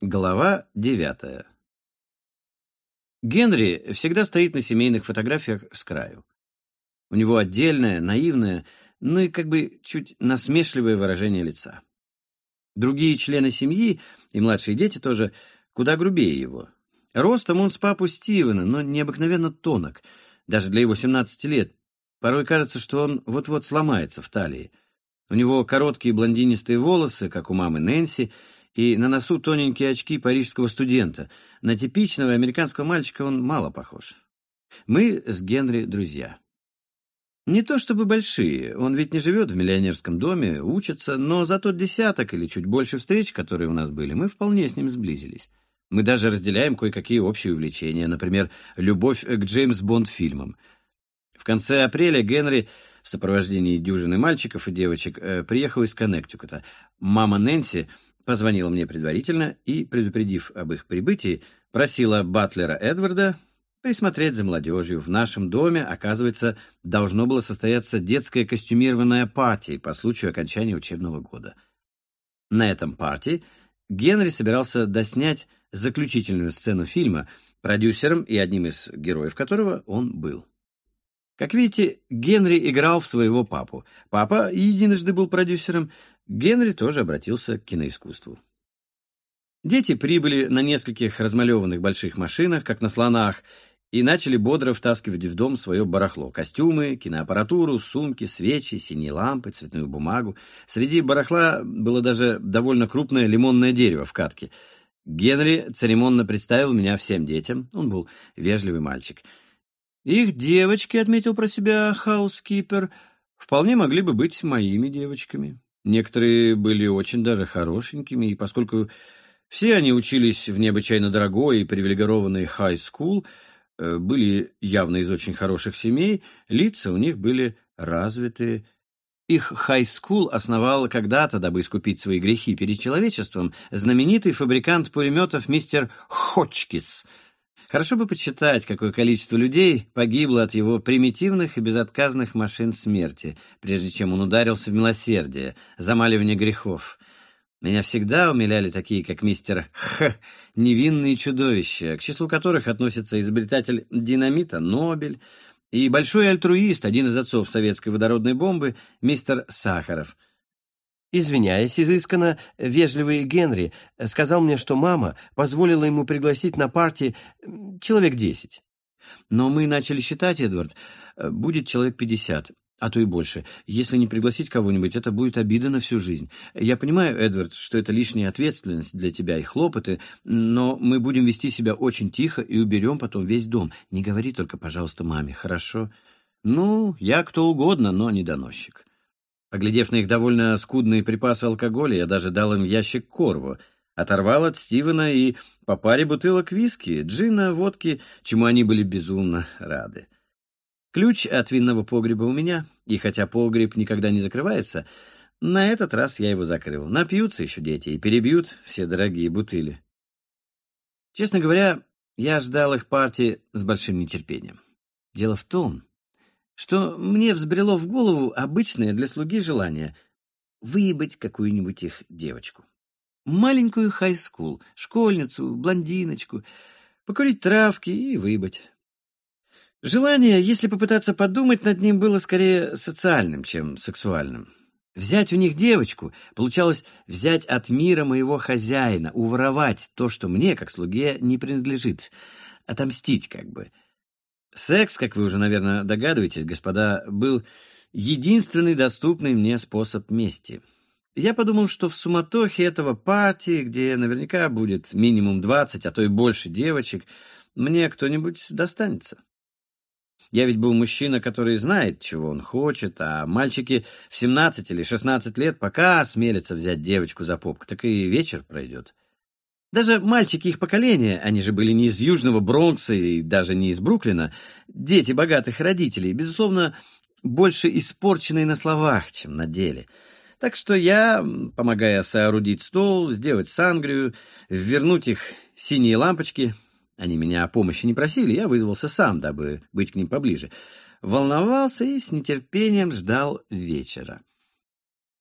Глава девятая. Генри всегда стоит на семейных фотографиях с краю. У него отдельное, наивное, ну и как бы чуть насмешливое выражение лица. Другие члены семьи, и младшие дети тоже, куда грубее его. Ростом он с папу Стивена, но необыкновенно тонок, даже для его 17 лет. Порой кажется, что он вот-вот сломается в талии. У него короткие блондинистые волосы, как у мамы Нэнси, и на носу тоненькие очки парижского студента. На типичного американского мальчика он мало похож. Мы с Генри друзья. Не то чтобы большие, он ведь не живет в миллионерском доме, учится, но за тот десяток или чуть больше встреч, которые у нас были, мы вполне с ним сблизились. Мы даже разделяем кое-какие общие увлечения, например, любовь к Джеймс Бонд-фильмам. В конце апреля Генри в сопровождении дюжины мальчиков и девочек э, приехал из Коннектикута. Мама Нэнси позвонила мне предварительно и, предупредив об их прибытии, просила батлера Эдварда присмотреть за молодежью. В нашем доме, оказывается, должно было состояться детская костюмированная партия по случаю окончания учебного года. На этом партии Генри собирался доснять заключительную сцену фильма, продюсером и одним из героев которого он был. Как видите, Генри играл в своего папу. Папа единожды был продюсером, Генри тоже обратился к киноискусству. Дети прибыли на нескольких размалеванных больших машинах, как на слонах, и начали бодро втаскивать в дом свое барахло. Костюмы, киноаппаратуру, сумки, свечи, синие лампы, цветную бумагу. Среди барахла было даже довольно крупное лимонное дерево в катке. Генри церемонно представил меня всем детям. Он был вежливый мальчик. Их девочки, отметил про себя housekeeper, вполне могли бы быть моими девочками. Некоторые были очень даже хорошенькими, и поскольку все они учились в необычайно дорогой и привилегированной high school, э, были явно из очень хороших семей, лица у них были развитые. Их high school основал когда-то, дабы искупить свои грехи перед человечеством, знаменитый фабрикант пулеметов мистер Хочкис — Хорошо бы почитать, какое количество людей погибло от его примитивных и безотказных машин смерти, прежде чем он ударился в милосердие, замаливание грехов. Меня всегда умиляли такие, как мистер Х, невинные чудовища, к числу которых относится изобретатель динамита Нобель и большой альтруист, один из отцов советской водородной бомбы, мистер Сахаров — Извиняясь изысканно, вежливый Генри сказал мне, что мама позволила ему пригласить на парти человек десять. Но мы начали считать, Эдвард, будет человек пятьдесят, а то и больше. Если не пригласить кого-нибудь, это будет обида на всю жизнь. Я понимаю, Эдвард, что это лишняя ответственность для тебя и хлопоты, но мы будем вести себя очень тихо и уберем потом весь дом. Не говори только, пожалуйста, маме, хорошо? Ну, я кто угодно, но не доносчик. Поглядев на их довольно скудные припасы алкоголя, я даже дал им ящик корву, оторвал от Стивена и по паре бутылок виски, джина, водки, чему они были безумно рады. Ключ от винного погреба у меня, и хотя погреб никогда не закрывается, на этот раз я его закрыл. Напьются еще дети и перебьют все дорогие бутыли. Честно говоря, я ждал их партии с большим нетерпением. Дело в том, что мне взбрело в голову обычное для слуги желание — выебать какую-нибудь их девочку. Маленькую хай-скул, школьницу, блондиночку, покурить травки и выебать. Желание, если попытаться подумать над ним, было скорее социальным, чем сексуальным. Взять у них девочку получалось взять от мира моего хозяина, уворовать то, что мне, как слуге, не принадлежит, отомстить как бы — Секс, как вы уже, наверное, догадываетесь, господа, был единственный доступный мне способ мести. Я подумал, что в суматохе этого партии, где наверняка будет минимум 20, а то и больше девочек, мне кто-нибудь достанется. Я ведь был мужчина, который знает, чего он хочет, а мальчики в 17 или 16 лет пока осмелятся взять девочку за попку, так и вечер пройдет. Даже мальчики их поколения, они же были не из Южного Бронкса и даже не из Бруклина, дети богатых родителей, безусловно, больше испорченные на словах, чем на деле. Так что я, помогая соорудить стол, сделать сангрию, вернуть их синие лампочки, они меня о помощи не просили, я вызвался сам, дабы быть к ним поближе, волновался и с нетерпением ждал вечера.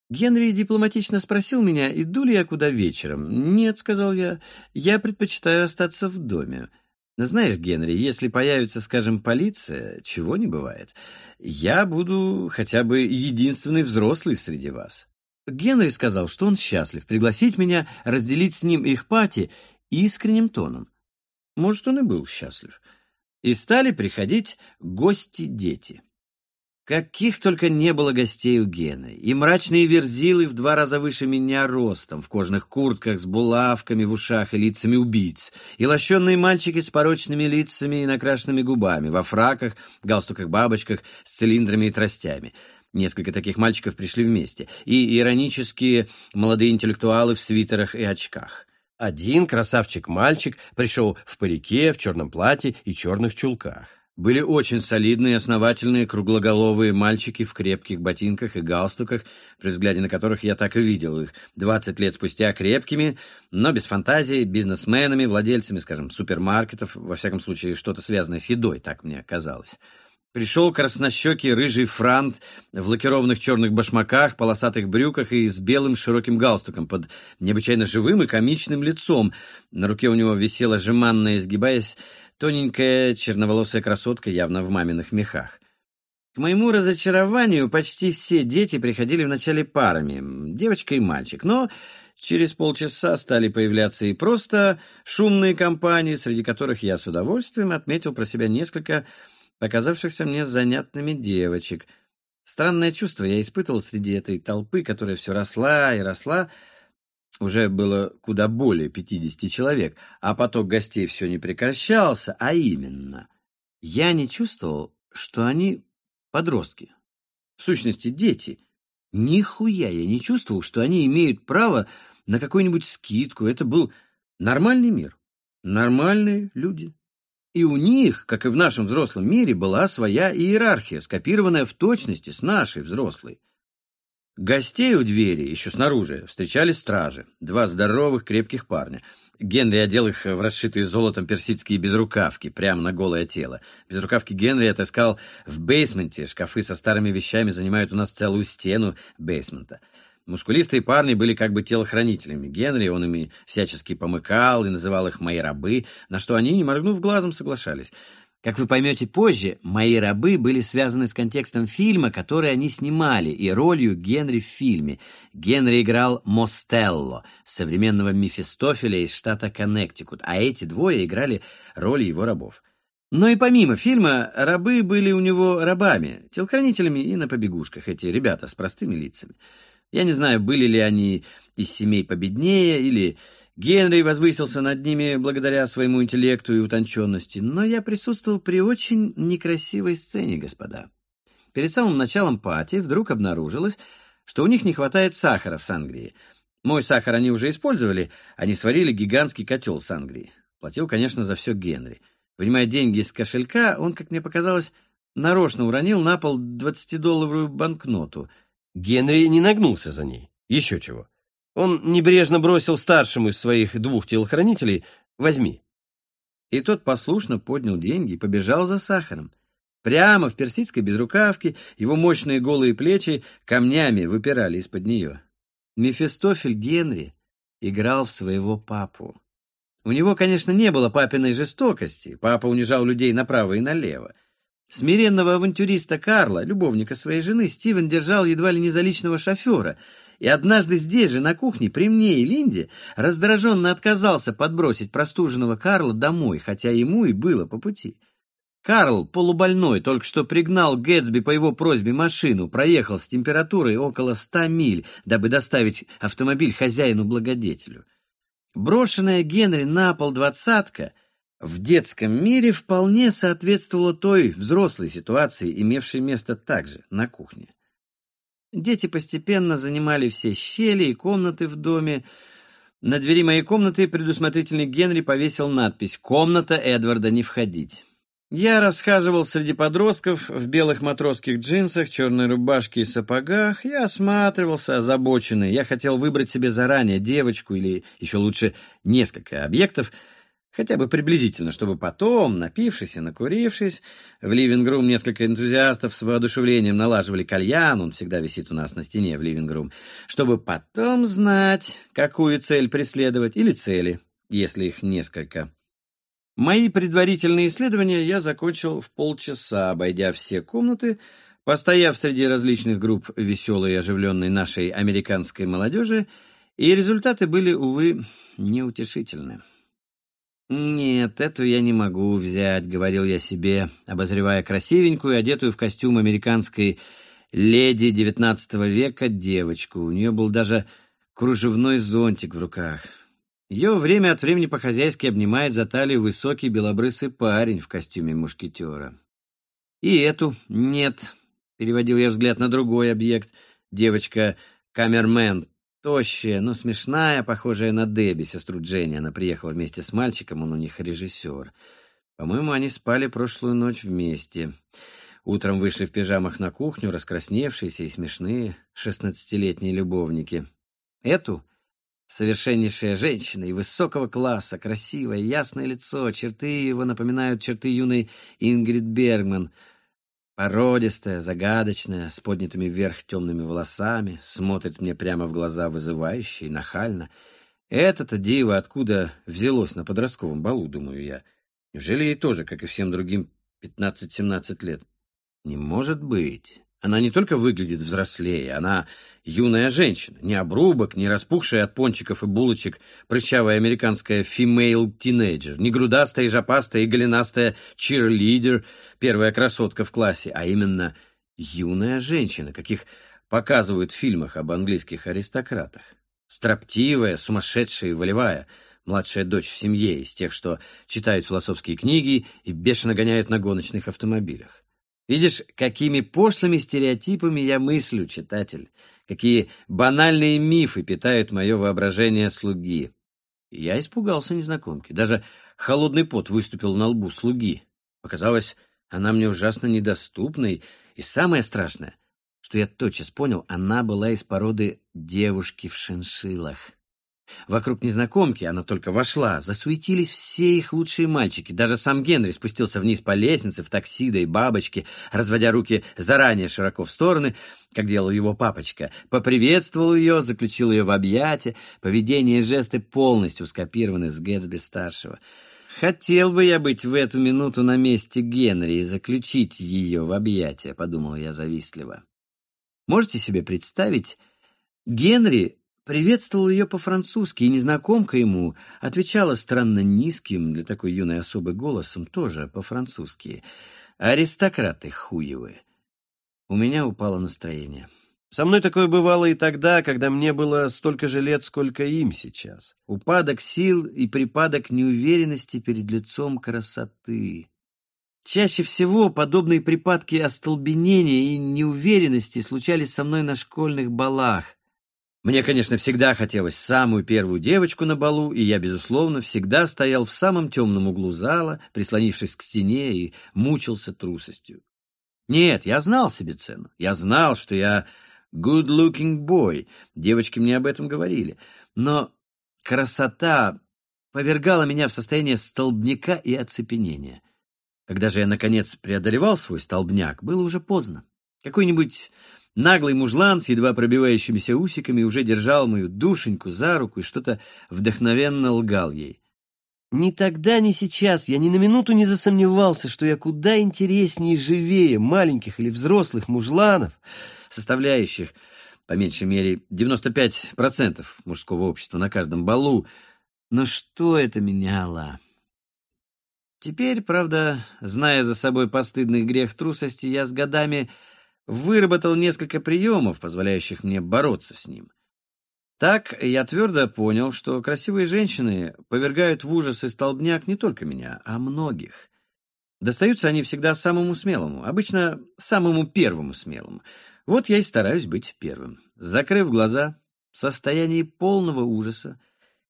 Генри дипломатично спросил меня, иду ли я куда вечером. «Нет», — сказал я, — «я предпочитаю остаться в доме». Знаешь, Генри, если появится, скажем, полиция, чего не бывает, я буду хотя бы единственный взрослый среди вас. Генри сказал, что он счастлив пригласить меня разделить с ним их пати искренним тоном. Может, он и был счастлив. И стали приходить гости-дети. Каких только не было гостей у Гены. И мрачные верзилы в два раза выше меня ростом, в кожаных куртках с булавками в ушах и лицами убийц, и лощенные мальчики с порочными лицами и накрашенными губами, во фраках, галстуках-бабочках, с цилиндрами и тростями. Несколько таких мальчиков пришли вместе, и иронические молодые интеллектуалы в свитерах и очках. Один красавчик-мальчик пришел в парике, в черном платье и черных чулках. Были очень солидные, основательные, круглоголовые мальчики в крепких ботинках и галстуках, при взгляде на которых я так и видел их, двадцать лет спустя крепкими, но без фантазии, бизнесменами, владельцами, скажем, супермаркетов, во всяком случае, что-то связанное с едой, так мне казалось. Пришел краснощекий рыжий франт в лакированных черных башмаках, полосатых брюках и с белым широким галстуком под необычайно живым и комичным лицом. На руке у него висела жеманная, изгибаясь, тоненькая черноволосая красотка, явно в маминых мехах. К моему разочарованию почти все дети приходили вначале парами, девочка и мальчик, но через полчаса стали появляться и просто шумные компании, среди которых я с удовольствием отметил про себя несколько показавшихся мне занятными девочек. Странное чувство я испытывал среди этой толпы, которая все росла и росла, уже было куда более 50 человек, а поток гостей все не прекращался, а именно, я не чувствовал, что они подростки. В сущности, дети. Нихуя я не чувствовал, что они имеют право на какую-нибудь скидку. Это был нормальный мир. Нормальные люди. И у них, как и в нашем взрослом мире, была своя иерархия, скопированная в точности с нашей взрослой. Гостей у двери, еще снаружи, встречали стражи. Два здоровых, крепких парня. Генри одел их в расшитые золотом персидские безрукавки, прямо на голое тело. Безрукавки Генри отыскал в бейсменте. Шкафы со старыми вещами занимают у нас целую стену бейсмента. Мускулистые парни были как бы телохранителями. Генри, он ими всячески помыкал и называл их «мои рабы», на что они, не моргнув глазом, соглашались. Как вы поймете позже, мои рабы были связаны с контекстом фильма, который они снимали, и ролью Генри в фильме. Генри играл Мостелло, современного Мефистофеля из штата Коннектикут, а эти двое играли роли его рабов. Но и помимо фильма, рабы были у него рабами, телохранителями и на побегушках, эти ребята с простыми лицами. Я не знаю, были ли они из семей победнее или Генри возвысился над ними благодаря своему интеллекту и утонченности, но я присутствовал при очень некрасивой сцене, господа. Перед самым началом пати вдруг обнаружилось, что у них не хватает сахара в Сангрии. Мой сахар они уже использовали, они сварили гигантский котел Сангрии. Платил, конечно, за все Генри. Вынимая деньги из кошелька, он, как мне показалось, нарочно уронил на пол двадцатидолларовую банкноту. Генри не нагнулся за ней. Еще чего. Он небрежно бросил старшему из своих двух телохранителей «возьми». И тот послушно поднял деньги и побежал за сахаром. Прямо в персидской безрукавке его мощные голые плечи камнями выпирали из-под нее. Мефистофель Генри играл в своего папу. У него, конечно, не было папиной жестокости, папа унижал людей направо и налево. Смиренного авантюриста Карла, любовника своей жены, Стивен держал едва ли не за личного шофера — и однажды здесь же, на кухне, при мне и Линде, раздраженно отказался подбросить простуженного Карла домой, хотя ему и было по пути. Карл, полубольной, только что пригнал Гэтсби по его просьбе машину, проехал с температурой около ста миль, дабы доставить автомобиль хозяину-благодетелю. Брошенная Генри на пол двадцатка в детском мире вполне соответствовала той взрослой ситуации, имевшей место также на кухне. Дети постепенно занимали все щели и комнаты в доме. На двери моей комнаты предусмотрительный Генри повесил надпись «Комната Эдварда не входить». Я расхаживал среди подростков в белых матросских джинсах, черной рубашке и сапогах. Я осматривался, озабоченный. Я хотел выбрать себе заранее девочку или, еще лучше, несколько объектов. Хотя бы приблизительно, чтобы потом, напившись и накурившись, в ливингрум несколько энтузиастов с воодушевлением налаживали кальян, он всегда висит у нас на стене в ливингрум, чтобы потом знать, какую цель преследовать, или цели, если их несколько. Мои предварительные исследования я закончил в полчаса, обойдя все комнаты, постояв среди различных групп веселой и оживленной нашей американской молодежи, и результаты были, увы, неутешительны. «Нет, эту я не могу взять», — говорил я себе, обозревая красивенькую, одетую в костюм американской леди XIX века девочку. У нее был даже кружевной зонтик в руках. Ее время от времени по-хозяйски обнимает за талию высокий белобрысый парень в костюме мушкетера. «И эту нет», — переводил я взгляд на другой объект. Девочка Камермен Тощая, но смешная, похожая на Дебби, сестру Дженни. Она приехала вместе с мальчиком, он у них режиссер. По-моему, они спали прошлую ночь вместе. Утром вышли в пижамах на кухню, раскрасневшиеся и смешные шестнадцатилетние любовники. Эту совершеннейшая женщина и высокого класса, красивое, ясное лицо, черты его напоминают черты юной Ингрид Бергман — Породистая, загадочная, с поднятыми вверх темными волосами, смотрит мне прямо в глаза вызывающе и нахально. Это-то диво откуда взялось на подростковом балу, думаю я. Неужели ей тоже, как и всем другим, пятнадцать-семнадцать лет? Не может быть. Она не только выглядит взрослее, она юная женщина, не обрубок, не распухшая от пончиков и булочек прыщавая американская female тинейджер, не грудастая и жопастая и голенастая чирлидер, первая красотка в классе, а именно юная женщина, каких показывают в фильмах об английских аристократах. Строптивая, сумасшедшая и волевая, младшая дочь в семье из тех, что читают философские книги и бешено гоняют на гоночных автомобилях. Видишь, какими пошлыми стереотипами я мыслю, читатель, какие банальные мифы питают мое воображение слуги. Я испугался незнакомки. Даже холодный пот выступил на лбу слуги. Показалось, она мне ужасно недоступной. И самое страшное, что я тотчас понял, она была из породы девушки в шиншилах. Вокруг незнакомки, она только вошла, засуетились все их лучшие мальчики. Даже сам Генри спустился вниз по лестнице в такси, да и бабочки, разводя руки заранее широко в стороны, как делал его папочка. Поприветствовал ее, заключил ее в объятия. Поведение и жесты полностью скопированы с Гэтсби-старшего. «Хотел бы я быть в эту минуту на месте Генри и заключить ее в объятия», — подумал я завистливо. Можете себе представить, Генри приветствовал ее по-французски, и незнакомка ему отвечала странно низким для такой юной особы голосом, тоже по-французски. «Аристократы хуевы». У меня упало настроение. Со мной такое бывало и тогда, когда мне было столько же лет, сколько им сейчас. Упадок сил и припадок неуверенности перед лицом красоты. Чаще всего подобные припадки остолбенения и неуверенности случались со мной на школьных балах, мне, конечно, всегда хотелось самую первую девочку на балу, и я, безусловно, всегда стоял в самом темном углу зала, прислонившись к стене и мучился трусостью. Нет, я знал себе цену. Я знал, что я good-looking boy. Девочки мне об этом говорили. Но красота повергала меня в состояние столбняка и оцепенения. Когда же я, наконец, преодолевал свой столбняк, было уже поздно. Какой-нибудь Наглый мужлан с едва пробивающимися усиками уже держал мою душеньку за руку и что-то вдохновенно лгал ей. Ни тогда, ни сейчас я ни на минуту не засомневался, что я куда интереснее и живее маленьких или взрослых мужланов, составляющих, по меньшей мере, 95% мужского общества на каждом балу. Но что это меняло? Теперь, правда, зная за собой постыдный грех трусости, я с годами выработал несколько приемов, позволяющих мне бороться с ним. Так я твердо понял, что красивые женщины повергают в ужас и столбняк не только меня, а многих. Достаются они всегда самому смелому, обычно самому первому смелому. Вот я и стараюсь быть первым. Закрыв глаза, в состоянии полного ужаса,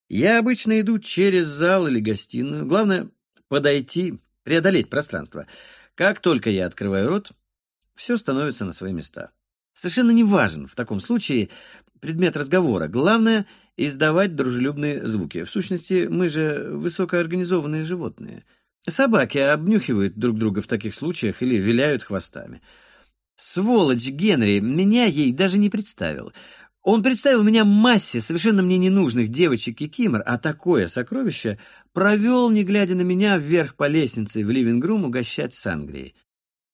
я обычно иду через зал или гостиную. Главное — подойти, преодолеть пространство. Как только я открываю рот, все становится на свои места. Совершенно не важен в таком случае предмет разговора. Главное издавать дружелюбные звуки. В сущности, мы же высокоорганизованные животные. Собаки обнюхивают друг друга в таких случаях или виляют хвостами. Сволочь Генри меня ей даже не представил. Он представил меня массе совершенно мне ненужных девочек и кимор, а такое сокровище провел, не глядя на меня, вверх по лестнице в ливингрум угощать сангрией.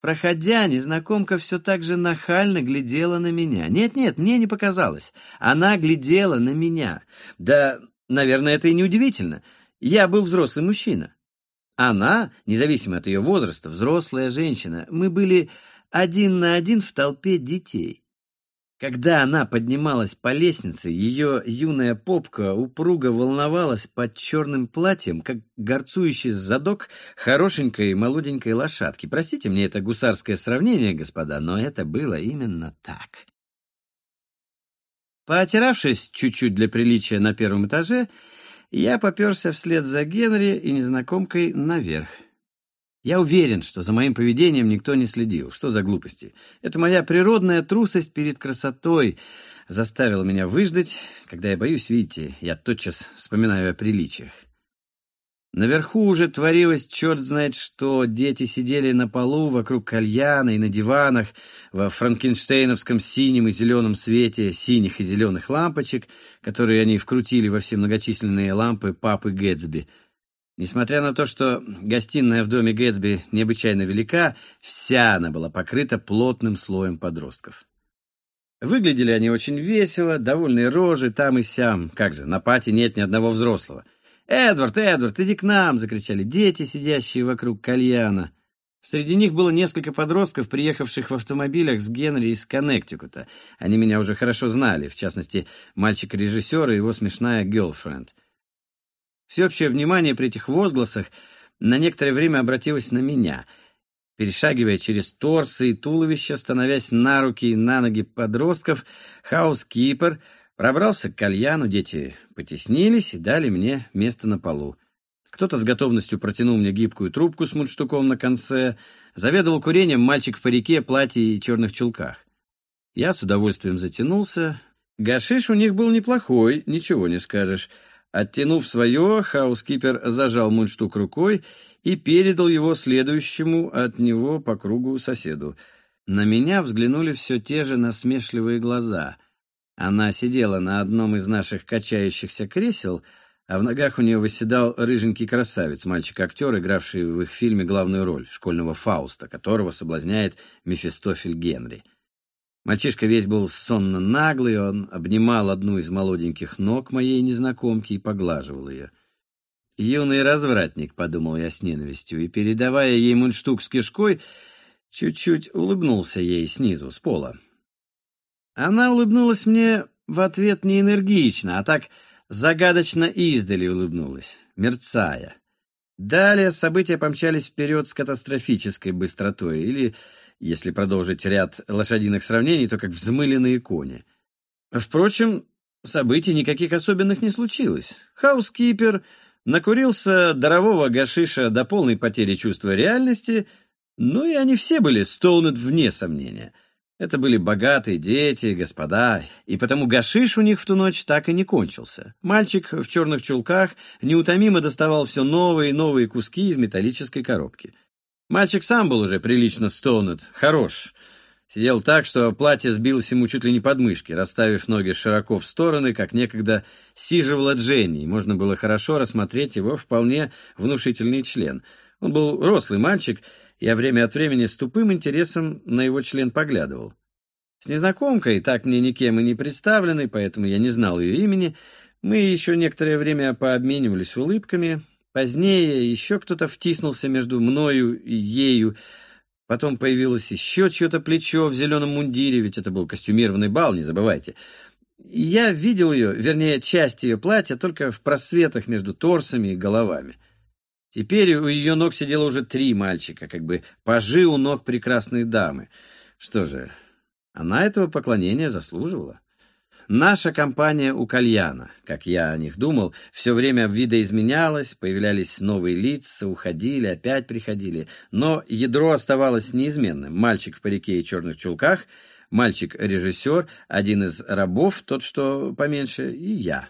Проходя, незнакомка все так же нахально глядела на меня. Нет-нет, мне не показалось. Она глядела на меня. Да, наверное, это и не удивительно. Я был взрослый мужчина. Она, независимо от ее возраста, взрослая женщина. Мы были один на один в толпе детей. Когда она поднималась по лестнице, ее юная попка упруго волновалась под черным платьем, как горцующий задок хорошенькой молоденькой лошадки. Простите мне это гусарское сравнение, господа, но это было именно так. Поотиравшись чуть-чуть для приличия на первом этаже, я поперся вслед за Генри и незнакомкой наверх. Я уверен, что за моим поведением никто не следил. Что за глупости? Это моя природная трусость перед красотой заставила меня выждать. Когда я боюсь, видите, я тотчас вспоминаю о приличиях. Наверху уже творилось черт знает что. Дети сидели на полу вокруг кальяна и на диванах во франкенштейновском синем и зеленом свете синих и зеленых лампочек, которые они вкрутили во все многочисленные лампы папы Гэтсби — Несмотря на то, что гостиная в доме Гэтсби необычайно велика, вся она была покрыта плотным слоем подростков. Выглядели они очень весело, довольные рожи там и сям. Как же, на пати нет ни одного взрослого. «Эдвард, Эдвард, иди к нам!» — закричали дети, сидящие вокруг кальяна. Среди них было несколько подростков, приехавших в автомобилях с Генри из Коннектикута. Они меня уже хорошо знали, в частности, мальчик-режиссер и его смешная герлфренд. Всеобщее внимание при этих возгласах на некоторое время обратилось на меня. Перешагивая через торсы и туловище, становясь на руки и на ноги подростков, хаус-кипер пробрался к кальяну, дети потеснились и дали мне место на полу. Кто-то с готовностью протянул мне гибкую трубку с мундштуком на конце, заведовал курением мальчик в парике, платье и черных чулках. Я с удовольствием затянулся. Гашиш у них был неплохой, ничего не скажешь. Оттянув свое, хаускипер зажал мундштук рукой и передал его следующему от него по кругу соседу. На меня взглянули все те же насмешливые глаза. Она сидела на одном из наших качающихся кресел, а в ногах у нее восседал рыженький красавец, мальчик-актер, игравший в их фильме главную роль, школьного Фауста, которого соблазняет Мефистофель Генри. Мальчишка весь был сонно наглый, он обнимал одну из молоденьких ног моей незнакомки и поглаживал ее. «Юный развратник», — подумал я с ненавистью, и, передавая ей мундштук с кишкой, чуть-чуть улыбнулся ей снизу, с пола. Она улыбнулась мне в ответ не энергично, а так загадочно издали улыбнулась, мерцая. Далее события помчались вперед с катастрофической быстротой, или если продолжить ряд лошадиных сравнений, то как взмыленные кони. Впрочем, событий никаких особенных не случилось. Хаускипер накурился дарового гашиша до полной потери чувства реальности, ну и они все были стоунет вне сомнения. Это были богатые дети, господа, и потому гашиш у них в ту ночь так и не кончился. Мальчик в черных чулках неутомимо доставал все новые и новые куски из металлической коробки. Мальчик сам был уже прилично стонут, хорош. Сидел так, что платье сбилось ему чуть ли не под мышки, расставив ноги широко в стороны, как некогда сиживала Дженни, и можно было хорошо рассмотреть его вполне внушительный член. Он был рослый мальчик, я время от времени с тупым интересом на его член поглядывал. С незнакомкой, так мне никем и не представленной, поэтому я не знал ее имени, мы еще некоторое время пообменивались улыбками, Позднее еще кто-то втиснулся между мною и ею. Потом появилось еще чье-то плечо в зеленом мундире, ведь это был костюмированный бал, не забывайте. я видел ее, вернее, часть ее платья, только в просветах между торсами и головами. Теперь у ее ног сидело уже три мальчика, как бы пажи у ног прекрасной дамы. Что же, она этого поклонения заслуживала. Наша компания у кальяна, как я о них думал, все время видоизменялась, появлялись новые лица, уходили, опять приходили. Но ядро оставалось неизменным. Мальчик в парике и черных чулках, мальчик-режиссер, один из рабов, тот, что поменьше, и я.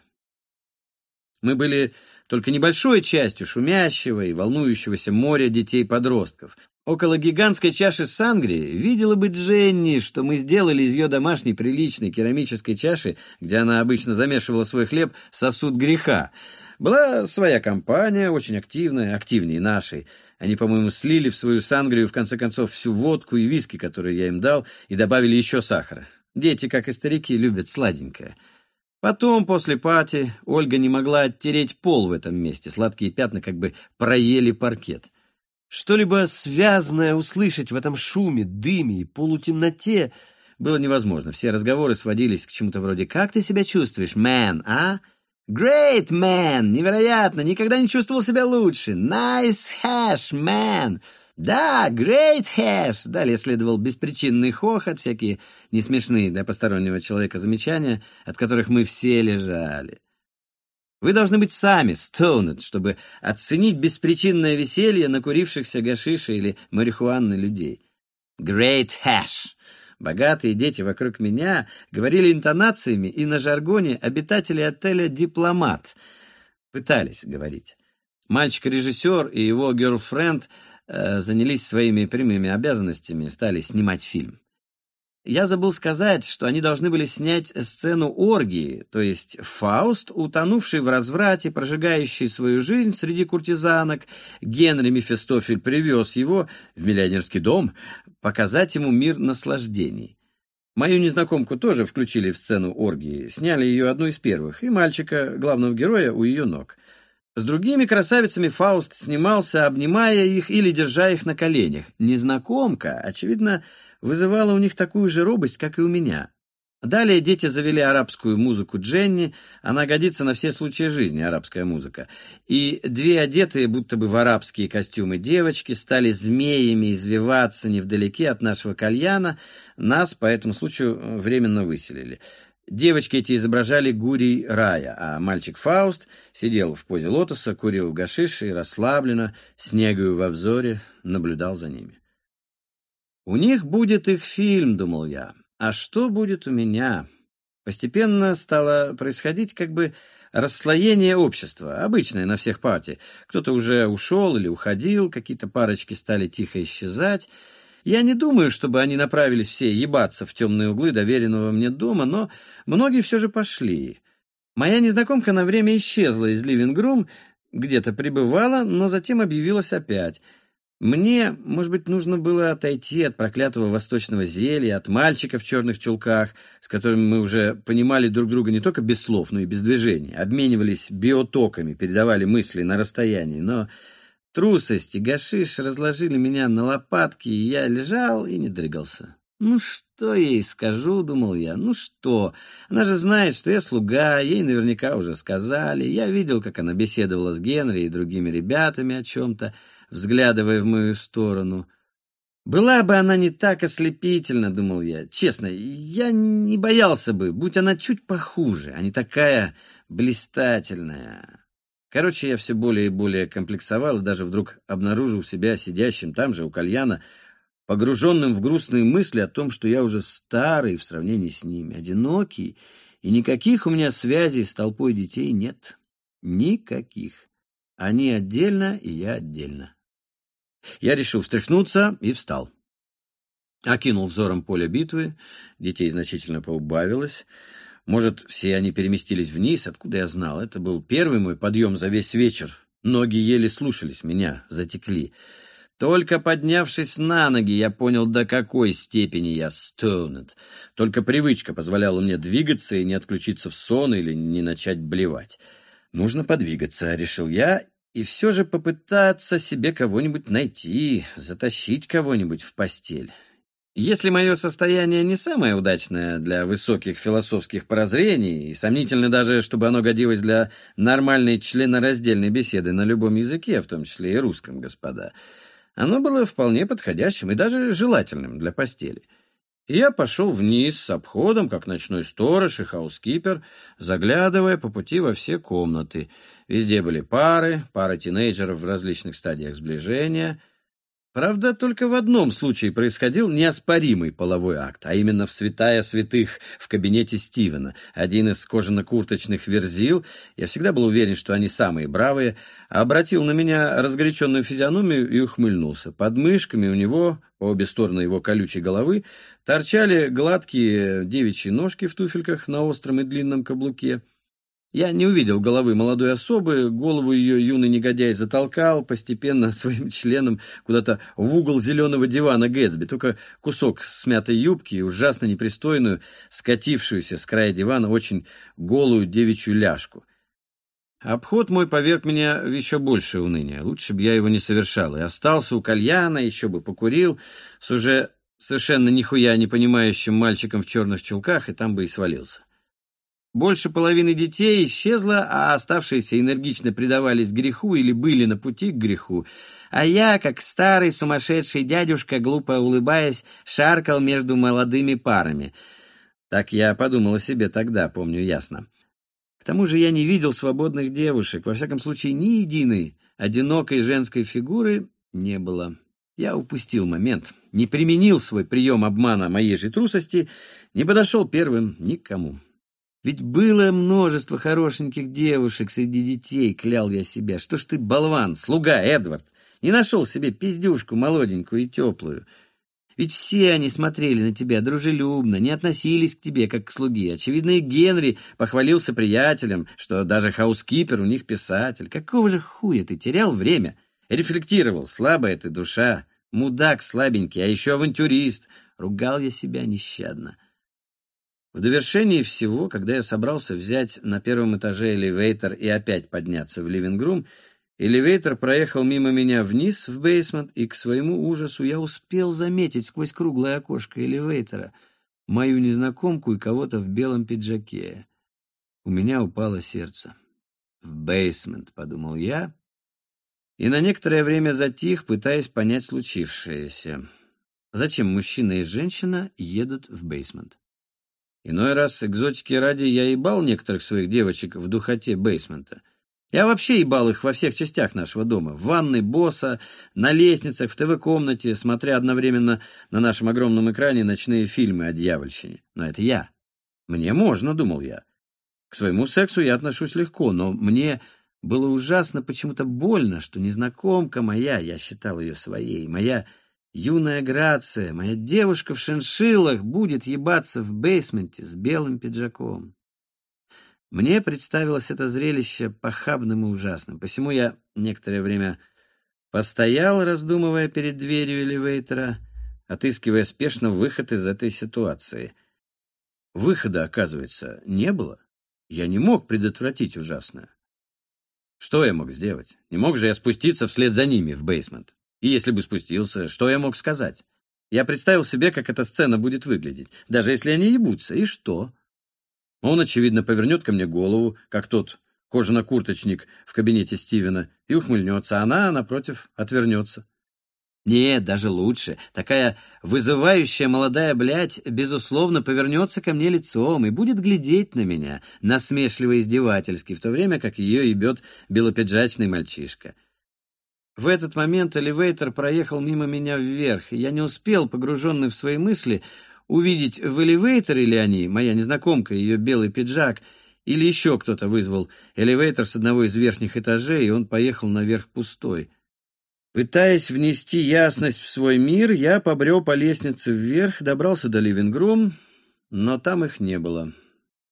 Мы были только небольшой частью шумящего и волнующегося моря детей-подростков. Около гигантской чаши сангри видела бы Дженни, что мы сделали из ее домашней приличной керамической чаши, где она обычно замешивала свой хлеб, сосуд греха. Была своя компания, очень активная, активнее нашей. Они, по-моему, слили в свою сангрию, в конце концов, всю водку и виски, которые я им дал, и добавили еще сахара. Дети, как и старики, любят сладенькое. Потом, после пати, Ольга не могла оттереть пол в этом месте. Сладкие пятна как бы проели паркет. Что-либо связанное услышать в этом шуме, дыме и полутемноте было невозможно. Все разговоры сводились к чему-то вроде «Как ты себя чувствуешь, мэн, а?» «Great, man! Невероятно! Никогда не чувствовал себя лучше! Nice hash, man!» «Да, great hash!» Далее следовал беспричинный хохот, всякие несмешные для постороннего человека замечания, от которых мы все лежали. Вы должны быть сами stoned, чтобы оценить беспричинное веселье накурившихся гашиша или марихуаны людей. Great hash! Богатые дети вокруг меня говорили интонациями и на жаргоне обитатели отеля «Дипломат». Пытались говорить. Мальчик-режиссер и его герлфренд э, занялись своими прямыми обязанностями, стали снимать фильм. Я забыл сказать, что они должны были снять сцену оргии, то есть Фауст, утонувший в разврате, прожигающий свою жизнь среди куртизанок, Генри Мефистофель привез его в миллионерский дом показать ему мир наслаждений. Мою незнакомку тоже включили в сцену оргии, сняли ее одну из первых, и мальчика, главного героя, у ее ног. С другими красавицами Фауст снимался, обнимая их или держа их на коленях. Незнакомка, очевидно, вызывала у них такую же робость, как и у меня. Далее дети завели арабскую музыку Дженни, она годится на все случаи жизни, арабская музыка. И две одетые, будто бы в арабские костюмы девочки, стали змеями извиваться невдалеке от нашего кальяна, нас по этому случаю э, временно выселили. Девочки эти изображали гурий рая, а мальчик Фауст сидел в позе лотоса, курил гашиш и расслабленно, снегою во взоре, наблюдал за ними. У них будет их фильм, думал я. А что будет у меня? Постепенно стало происходить как бы расслоение общества, обычное на всех партиях. Кто-то уже ушел или уходил, какие-то парочки стали тихо исчезать. Я не думаю, чтобы они направились все ебаться в темные углы доверенного мне дома, но многие все же пошли. Моя незнакомка на время исчезла из Ливингрум, где-то пребывала, но затем объявилась опять — мне, может быть, нужно было отойти от проклятого восточного зелья, от мальчика в черных чулках, с которыми мы уже понимали друг друга не только без слов, но и без движения, обменивались биотоками, передавали мысли на расстоянии, но трусость и гашиш разложили меня на лопатки, и я лежал и не дрыгался. «Ну что ей скажу?» — думал я. «Ну что? Она же знает, что я слуга, ей наверняка уже сказали. Я видел, как она беседовала с Генри и другими ребятами о чем-то взглядывая в мою сторону. Была бы она не так ослепительна, думал я. Честно, я не боялся бы, будь она чуть похуже, а не такая блистательная. Короче, я все более и более комплексовал и даже вдруг обнаружил себя сидящим там же у кальяна, погруженным в грустные мысли о том, что я уже старый в сравнении с ними, одинокий, и никаких у меня связей с толпой детей нет. Никаких. Они отдельно, и я отдельно. Я решил встряхнуться и встал. Окинул взором поле битвы, детей значительно поубавилось. Может, все они переместились вниз, откуда я знал. Это был первый мой подъем за весь вечер. Ноги еле слушались меня, затекли. Только поднявшись на ноги, я понял, до какой степени я стонет. Только привычка позволяла мне двигаться и не отключиться в сон или не начать блевать. Нужно подвигаться, решил я и все же попытаться себе кого-нибудь найти, затащить кого-нибудь в постель. Если мое состояние не самое удачное для высоких философских прозрений, и сомнительно даже, чтобы оно годилось для нормальной членораздельной беседы на любом языке, в том числе и русском, господа, оно было вполне подходящим и даже желательным для постели — я пошел вниз с обходом, как ночной сторож и хаускипер, заглядывая по пути во все комнаты. Везде были пары, пара тинейджеров в различных стадиях сближения. Правда, только в одном случае происходил неоспоримый половой акт, а именно в святая святых в кабинете Стивена. Один из кожано-курточных верзил, я всегда был уверен, что они самые бравые, обратил на меня разгоряченную физиономию и ухмыльнулся. Под мышками у него, по обе стороны его колючей головы, торчали гладкие девичьи ножки в туфельках на остром и длинном каблуке. Я не увидел головы молодой особы, голову ее юный негодяй затолкал постепенно своим членом куда-то в угол зеленого дивана Гэтсби, только кусок смятой юбки и ужасно непристойную, скатившуюся с края дивана очень голую девичью ляжку. Обход мой поверг меня в еще большее уныние. Лучше бы я его не совершал. И остался у кальяна, еще бы покурил, с уже совершенно нихуя не понимающим мальчиком в черных чулках, и там бы и свалился. Больше половины детей исчезло, а оставшиеся энергично предавались греху или были на пути к греху. А я, как старый сумасшедший дядюшка, глупо улыбаясь, шаркал между молодыми парами. Так я подумал о себе тогда, помню ясно. К тому же я не видел свободных девушек, во всяком случае ни единой одинокой женской фигуры не было. Я упустил момент, не применил свой прием обмана моей же трусости, не подошел первым никому. Ведь было множество хорошеньких девушек среди детей, клял я себя. Что ж ты, болван, слуга Эдвард, не нашел себе пиздюшку молоденькую и теплую. Ведь все они смотрели на тебя дружелюбно, не относились к тебе как к слуге. Очевидно, и Генри похвалился приятелям, что даже хаускипер у них писатель. Какого же хуя ты терял время? Рефлектировал, слабая ты душа, мудак слабенький, а еще авантюрист. Ругал я себя нещадно. В довершении всего, когда я собрался взять на первом этаже элевейтор и опять подняться в ливингрум, элевейтор проехал мимо меня вниз в бейсмент, и к своему ужасу я успел заметить сквозь круглое окошко элевейтора мою незнакомку и кого-то в белом пиджаке. У меня упало сердце. «В бейсмент», — подумал я, и на некоторое время затих, пытаясь понять случившееся. Зачем мужчина и женщина едут в бейсмент? Иной раз экзотики ради я ебал некоторых своих девочек в духоте бейсмента. Я вообще ебал их во всех частях нашего дома. В ванной босса, на лестницах, в ТВ-комнате, смотря одновременно на нашем огромном экране ночные фильмы о дьявольщине. Но это я. Мне можно, думал я. К своему сексу я отношусь легко, но мне было ужасно почему-то больно, что незнакомка моя, я считал ее своей, моя Юная Грация, моя девушка в шиншиллах, будет ебаться в бейсменте с белым пиджаком. Мне представилось это зрелище похабным и ужасным, посему я некоторое время постоял, раздумывая перед дверью элевейтора, отыскивая спешно выход из этой ситуации. Выхода, оказывается, не было. Я не мог предотвратить ужасное. Что я мог сделать? Не мог же я спуститься вслед за ними в бейсмент? И если бы спустился, что я мог сказать? Я представил себе, как эта сцена будет выглядеть. Даже если они ебутся, и что? Он, очевидно, повернет ко мне голову, как тот кожано-курточник в кабинете Стивена, и ухмыльнется, а она, напротив, отвернется. Нет, даже лучше. Такая вызывающая молодая блядь, безусловно, повернется ко мне лицом и будет глядеть на меня, насмешливо издевательски, в то время как ее ебет белопиджачный мальчишка. В этот момент элевейтор проехал мимо меня вверх, и я не успел, погруженный в свои мысли, увидеть, в элевейторе ли они, моя незнакомка, ее белый пиджак, или еще кто-то вызвал элевейтор с одного из верхних этажей, и он поехал наверх пустой. Пытаясь внести ясность в свой мир, я побрел по лестнице вверх, добрался до ливингрум, но там их не было.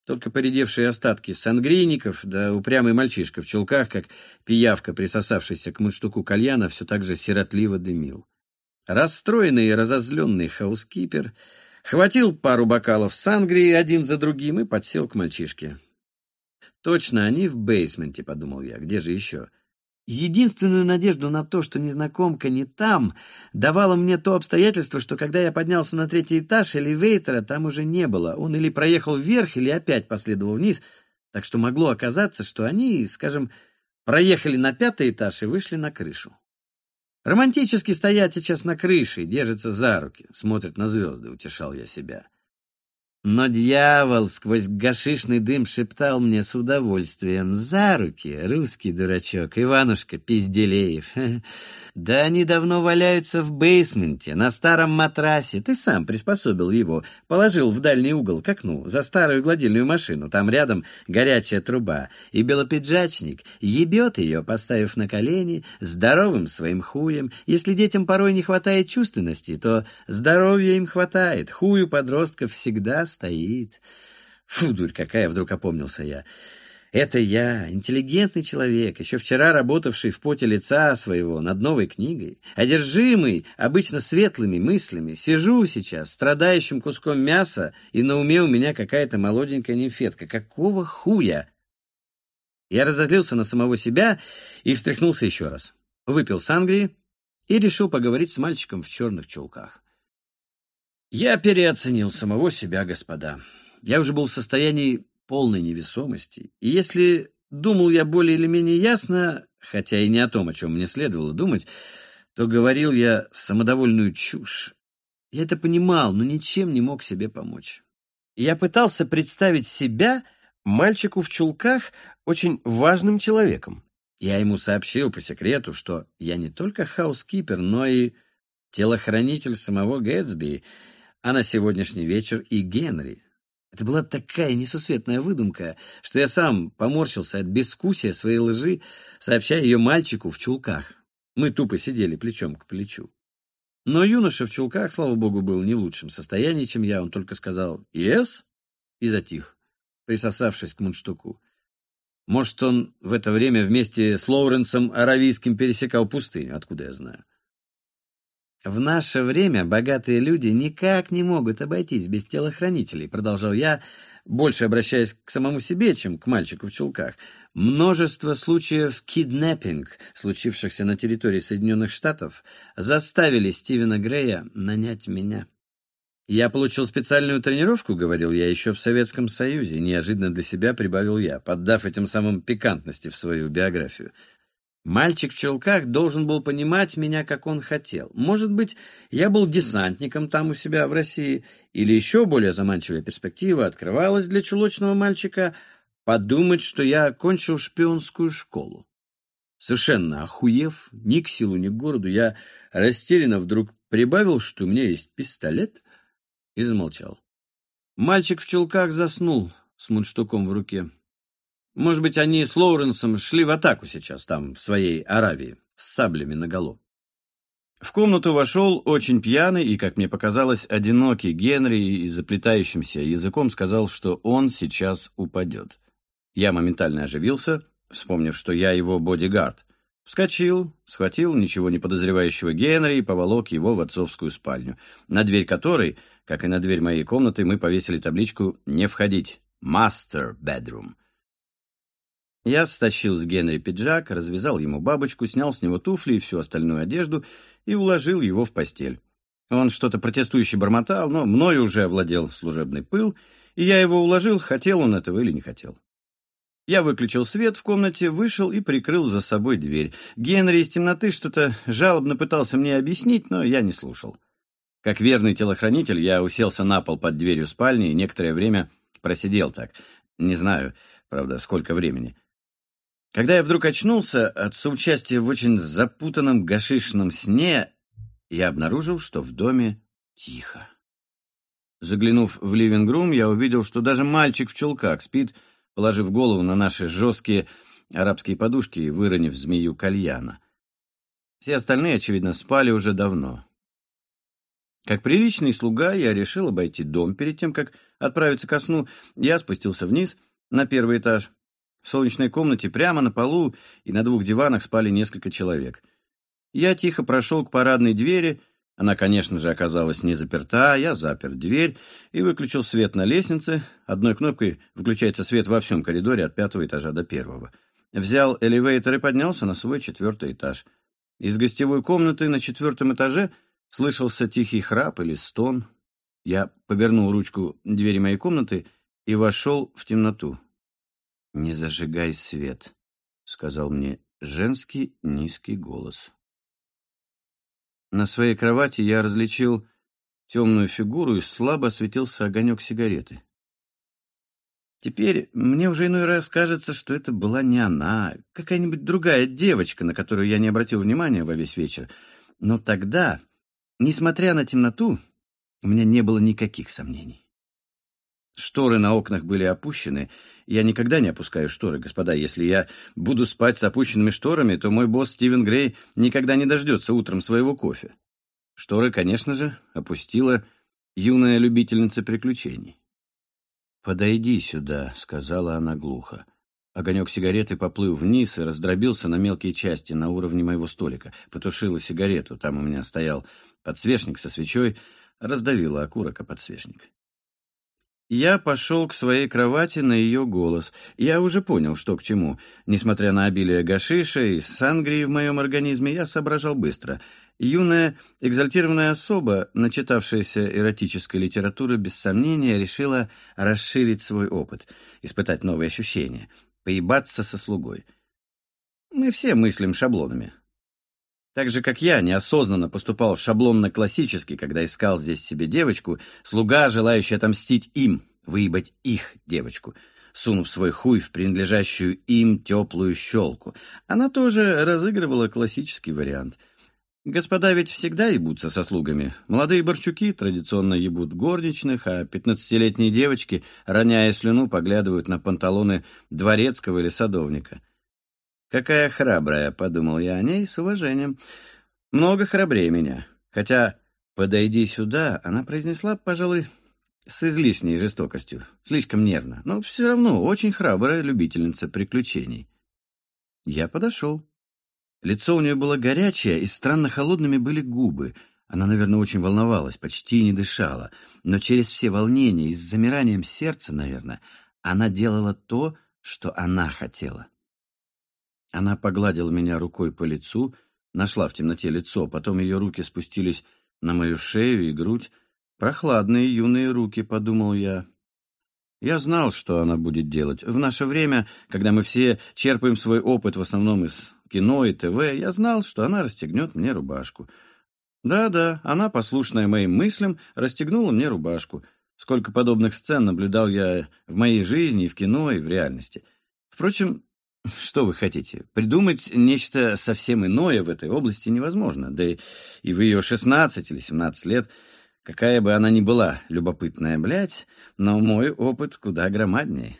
Только поредевшие остатки сангрийников, да упрямый мальчишка в чулках, как пиявка, присосавшийся к мундштуку кальяна, все так же сиротливо дымил. Расстроенный и разозленный хаускипер хватил пару бокалов сангрии один за другим и подсел к мальчишке. «Точно, они в бейсменте», — подумал я. «Где же еще?» Единственную надежду на то, что незнакомка не там, давало мне то обстоятельство, что когда я поднялся на третий этаж, элевейтора там уже не было. Он или проехал вверх, или опять последовал вниз, так что могло оказаться, что они, скажем, проехали на пятый этаж и вышли на крышу. Романтически стоят сейчас на крыше, держатся за руки, смотрят на звезды, утешал я себя. Но дьявол сквозь гашишный дым шептал мне с удовольствием «За руки, русский дурачок, Иванушка Пизделеев! Да они давно валяются в бейсменте, на старом матрасе. Ты сам приспособил его, положил в дальний угол к окну, за старую гладильную машину. Там рядом горячая труба. И белопиджачник ебет ее, поставив на колени, здоровым своим хуем. Если детям порой не хватает чувственности, то здоровья им хватает. Хую подростков всегда стоит. Фу, дурь какая, вдруг опомнился я. Это я, интеллигентный человек, еще вчера работавший в поте лица своего над новой книгой, одержимый обычно светлыми мыслями, сижу сейчас страдающим куском мяса, и на уме у меня какая-то молоденькая нимфетка. Какого хуя? Я разозлился на самого себя и встряхнулся еще раз. Выпил сангрии и решил поговорить с мальчиком в черных чулках. Я переоценил самого себя, господа. Я уже был в состоянии полной невесомости. И если думал я более или менее ясно, хотя и не о том, о чем мне следовало думать, то говорил я самодовольную чушь. Я это понимал, но ничем не мог себе помочь. Я пытался представить себя мальчику в чулках очень важным человеком. Я ему сообщил по секрету, что я не только хаускипер, но и телохранитель самого Гэтсби, а на сегодняшний вечер и Генри. Это была такая несусветная выдумка, что я сам поморщился от бескусия своей лжи, сообщая ее мальчику в чулках. Мы тупо сидели плечом к плечу. Но юноша в чулках, слава богу, был не в лучшем состоянии, чем я. Он только сказал «Yes?» и затих, присосавшись к мундштуку. Может, он в это время вместе с Лоуренсом Аравийским пересекал пустыню, откуда я знаю. «В наше время богатые люди никак не могут обойтись без телохранителей», продолжал я, больше обращаясь к самому себе, чем к мальчику в чулках. Множество случаев киднеппинг, случившихся на территории Соединенных Штатов, заставили Стивена Грея нанять меня. «Я получил специальную тренировку», — говорил я, еще в Советском Союзе, неожиданно для себя прибавил я, поддав этим самым пикантности в свою биографию. Мальчик в чулках должен был понимать меня, как он хотел. Может быть, я был десантником там у себя в России, или еще более заманчивая перспектива открывалась для чулочного мальчика подумать, что я окончил шпионскую школу. Совершенно охуев, ни к силу, ни к городу, я растерянно вдруг прибавил, что у меня есть пистолет, и замолчал. Мальчик в чулках заснул с мундштуком в руке. Может быть, они с Лоуренсом шли в атаку сейчас там, в своей Аравии, с саблями наголо. В комнату вошел очень пьяный и, как мне показалось, одинокий Генри и заплетающимся языком сказал, что он сейчас упадет. Я моментально оживился, вспомнив, что я его бодигард. Вскочил, схватил ничего не подозревающего Генри и поволок его в отцовскую спальню, на дверь которой, как и на дверь моей комнаты, мы повесили табличку «Не входить. Master Bedroom». Я стащил с Генри пиджак, развязал ему бабочку, снял с него туфли и всю остальную одежду и уложил его в постель. Он что-то протестующе бормотал, но мною уже овладел служебный пыл, и я его уложил, хотел он этого или не хотел. Я выключил свет в комнате, вышел и прикрыл за собой дверь. Генри из темноты что-то жалобно пытался мне объяснить, но я не слушал. Как верный телохранитель, я уселся на пол под дверью спальни и некоторое время просидел так. Не знаю, правда, сколько времени. Когда я вдруг очнулся от соучастия в очень запутанном гашишном сне, я обнаружил, что в доме тихо. Заглянув в ливинг-рум, я увидел, что даже мальчик в чулках спит, положив голову на наши жесткие арабские подушки и выронив змею кальяна. Все остальные, очевидно, спали уже давно. Как приличный слуга, я решил обойти дом перед тем, как отправиться ко сну. Я спустился вниз на первый этаж, в солнечной комнате прямо на полу и на двух диванах спали несколько человек. Я тихо прошел к парадной двери. Она, конечно же, оказалась не заперта. Я запер дверь и выключил свет на лестнице. Одной кнопкой включается свет во всем коридоре от пятого этажа до первого. Взял элевейтор и поднялся на свой четвертый этаж. Из гостевой комнаты на четвертом этаже слышался тихий храп или стон. Я повернул ручку двери моей комнаты и вошел в темноту. «Не зажигай свет», — сказал мне женский низкий голос. На своей кровати я различил темную фигуру и слабо осветился огонек сигареты. Теперь мне уже иной раз кажется, что это была не она, какая-нибудь другая девочка, на которую я не обратил внимания во весь вечер. Но тогда, несмотря на темноту, у меня не было никаких сомнений. Шторы на окнах были опущены. Я никогда не опускаю шторы, господа. Если я буду спать с опущенными шторами, то мой босс Стивен Грей никогда не дождется утром своего кофе. Шторы, конечно же, опустила юная любительница приключений. «Подойди сюда», — сказала она глухо. Огонек сигареты поплыл вниз и раздробился на мелкие части на уровне моего столика. Потушила сигарету, там у меня стоял подсвечник со свечой, раздавила окурок о подсвечник. Я пошел к своей кровати на ее голос. Я уже понял, что к чему. Несмотря на обилие гашиша и сангрии в моем организме, я соображал быстро. Юная, экзальтированная особа, начитавшаяся эротической литературы, без сомнения решила расширить свой опыт, испытать новые ощущения, поебаться со слугой. Мы все мыслим шаблонами. Так же, как я неосознанно поступал шаблонно-классически, когда искал здесь себе девочку, слуга, желающий отомстить им, выебать их девочку, сунув свой хуй в принадлежащую им теплую щелку. Она тоже разыгрывала классический вариант. Господа ведь всегда ебутся со слугами. Молодые борчуки традиционно ебут горничных, а пятнадцатилетние девочки, роняя слюну, поглядывают на панталоны дворецкого или садовника. «Какая храбрая», — подумал я о ней с уважением. «Много храбрее меня. Хотя, подойди сюда», — она произнесла, пожалуй, с излишней жестокостью, слишком нервно, но все равно очень храбрая любительница приключений. Я подошел. Лицо у нее было горячее, и странно холодными были губы. Она, наверное, очень волновалась, почти не дышала. Но через все волнения и с замиранием сердца, наверное, она делала то, что она хотела. Она погладила меня рукой по лицу, нашла в темноте лицо, потом ее руки спустились на мою шею и грудь. Прохладные юные руки, подумал я. Я знал, что она будет делать. В наше время, когда мы все черпаем свой опыт в основном из кино и ТВ, я знал, что она расстегнет мне рубашку. Да-да, она, послушная моим мыслям, расстегнула мне рубашку. Сколько подобных сцен наблюдал я в моей жизни и в кино, и в реальности. Впрочем, что вы хотите? Придумать нечто совсем иное в этой области невозможно. Да и в ее 16 или 17 лет, какая бы она ни была любопытная, блядь, но мой опыт куда громаднее.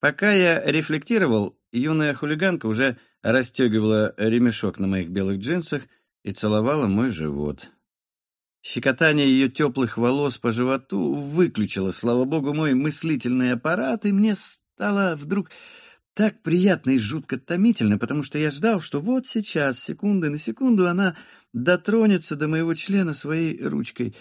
Пока я рефлектировал, юная хулиганка уже расстегивала ремешок на моих белых джинсах и целовала мой живот. Щекотание ее теплых волос по животу выключило, слава богу, мой мыслительный аппарат, и мне стало вдруг так приятно и жутко томительно, потому что я ждал, что вот сейчас, секунды на секунду, она дотронется до моего члена своей ручкой.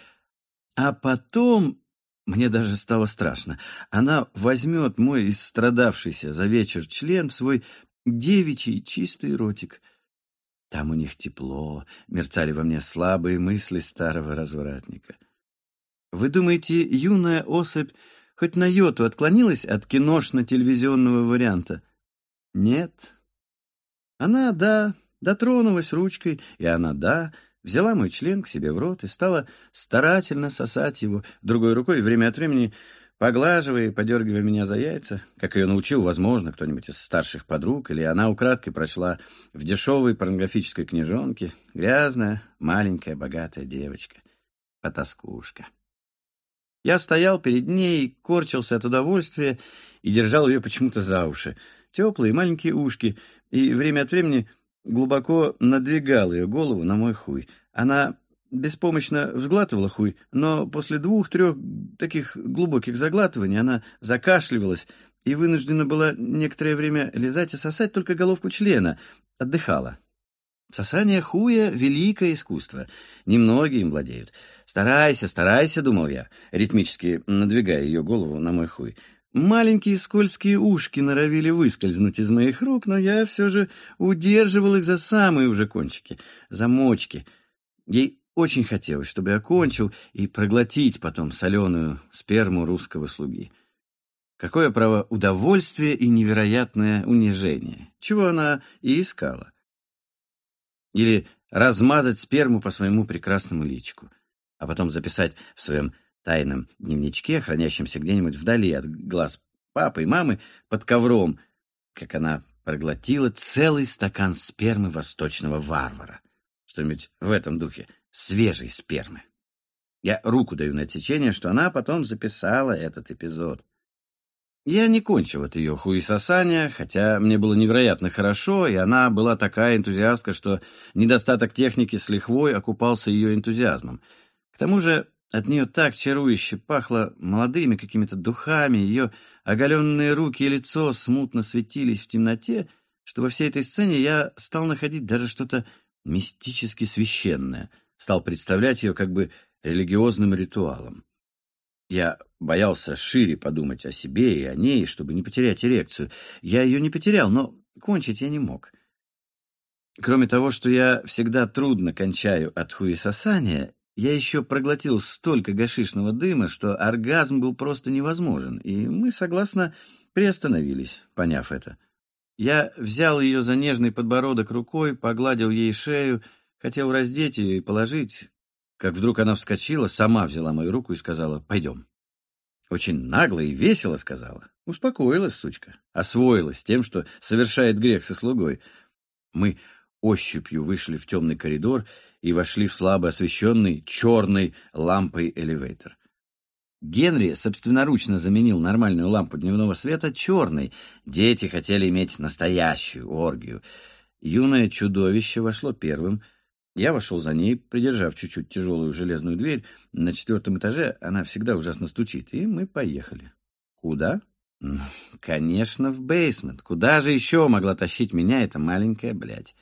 А потом, мне даже стало страшно, она возьмет мой истрадавшийся за вечер член в свой девичий чистый ротик. Там у них тепло, мерцали во мне слабые мысли старого развратника. Вы думаете, юная особь хоть на йоту отклонилась от киношно-телевизионного варианта? Нет. Она, да, дотронулась ручкой, и она, да, взяла мой член к себе в рот и стала старательно сосать его другой рукой, время от времени поглаживая и подергивая меня за яйца, как ее научил, возможно, кто-нибудь из старших подруг, или она украдкой прочла в дешевой порнографической книжонке грязная, маленькая, богатая девочка, потаскушка. Я стоял перед ней, корчился от удовольствия и держал ее почему-то за уши. Теплые маленькие ушки, и время от времени глубоко надвигал ее голову на мой хуй. Она беспомощно взглатывала хуй, но после двух-трех таких глубоких заглатываний она закашливалась и вынуждена была некоторое время лизать и сосать только головку члена, отдыхала. Сосание хуя — великое искусство. Немногие им владеют. «Старайся, старайся», — думал я, ритмически надвигая ее голову на мой хуй. Маленькие скользкие ушки норовили выскользнуть из моих рук, но я все же удерживал их за самые уже кончики, замочки. Ей очень хотелось, чтобы я кончил и проглотить потом соленую сперму русского слуги. Какое право удовольствие и невероятное унижение, чего она и искала. Или размазать сперму по своему прекрасному личику. А потом записать в своем тайном дневничке, хранящемся где-нибудь вдали от глаз папы и мамы, под ковром, как она проглотила целый стакан спермы восточного варвара. Что-нибудь в этом духе, свежей спермы. Я руку даю на течение, что она потом записала этот эпизод. Я не кончил от ее хуесосания, хотя мне было невероятно хорошо, и она была такая энтузиастка, что недостаток техники с лихвой окупался ее энтузиазмом. К тому же от нее так чарующе пахло молодыми какими-то духами, ее оголенные руки и лицо смутно светились в темноте, что во всей этой сцене я стал находить даже что-то мистически священное, стал представлять ее как бы религиозным ритуалом. Я боялся шире подумать о себе и о ней, чтобы не потерять эрекцию. Я ее не потерял, но кончить я не мог. Кроме того, что я всегда трудно кончаю от хуесосания, я еще проглотил столько гашишного дыма, что оргазм был просто невозможен, и мы согласно приостановились, поняв это. Я взял ее за нежный подбородок рукой, погладил ей шею, хотел раздеть и положить, как вдруг она вскочила, сама взяла мою руку и сказала «Пойдем». Очень нагло и весело сказала. Успокоилась, сучка. Освоилась тем, что совершает грех со слугой. Мы ощупью вышли в темный коридор и вошли в слабо освещенный черной лампой элевейтор. Генри собственноручно заменил нормальную лампу дневного света черной. Дети хотели иметь настоящую оргию. Юное чудовище вошло первым. Я вошел за ней, придержав чуть-чуть тяжелую железную дверь. На четвертом этаже она всегда ужасно стучит. И мы поехали. Куда? Конечно, в бейсмент. Куда же еще могла тащить меня эта маленькая блядь?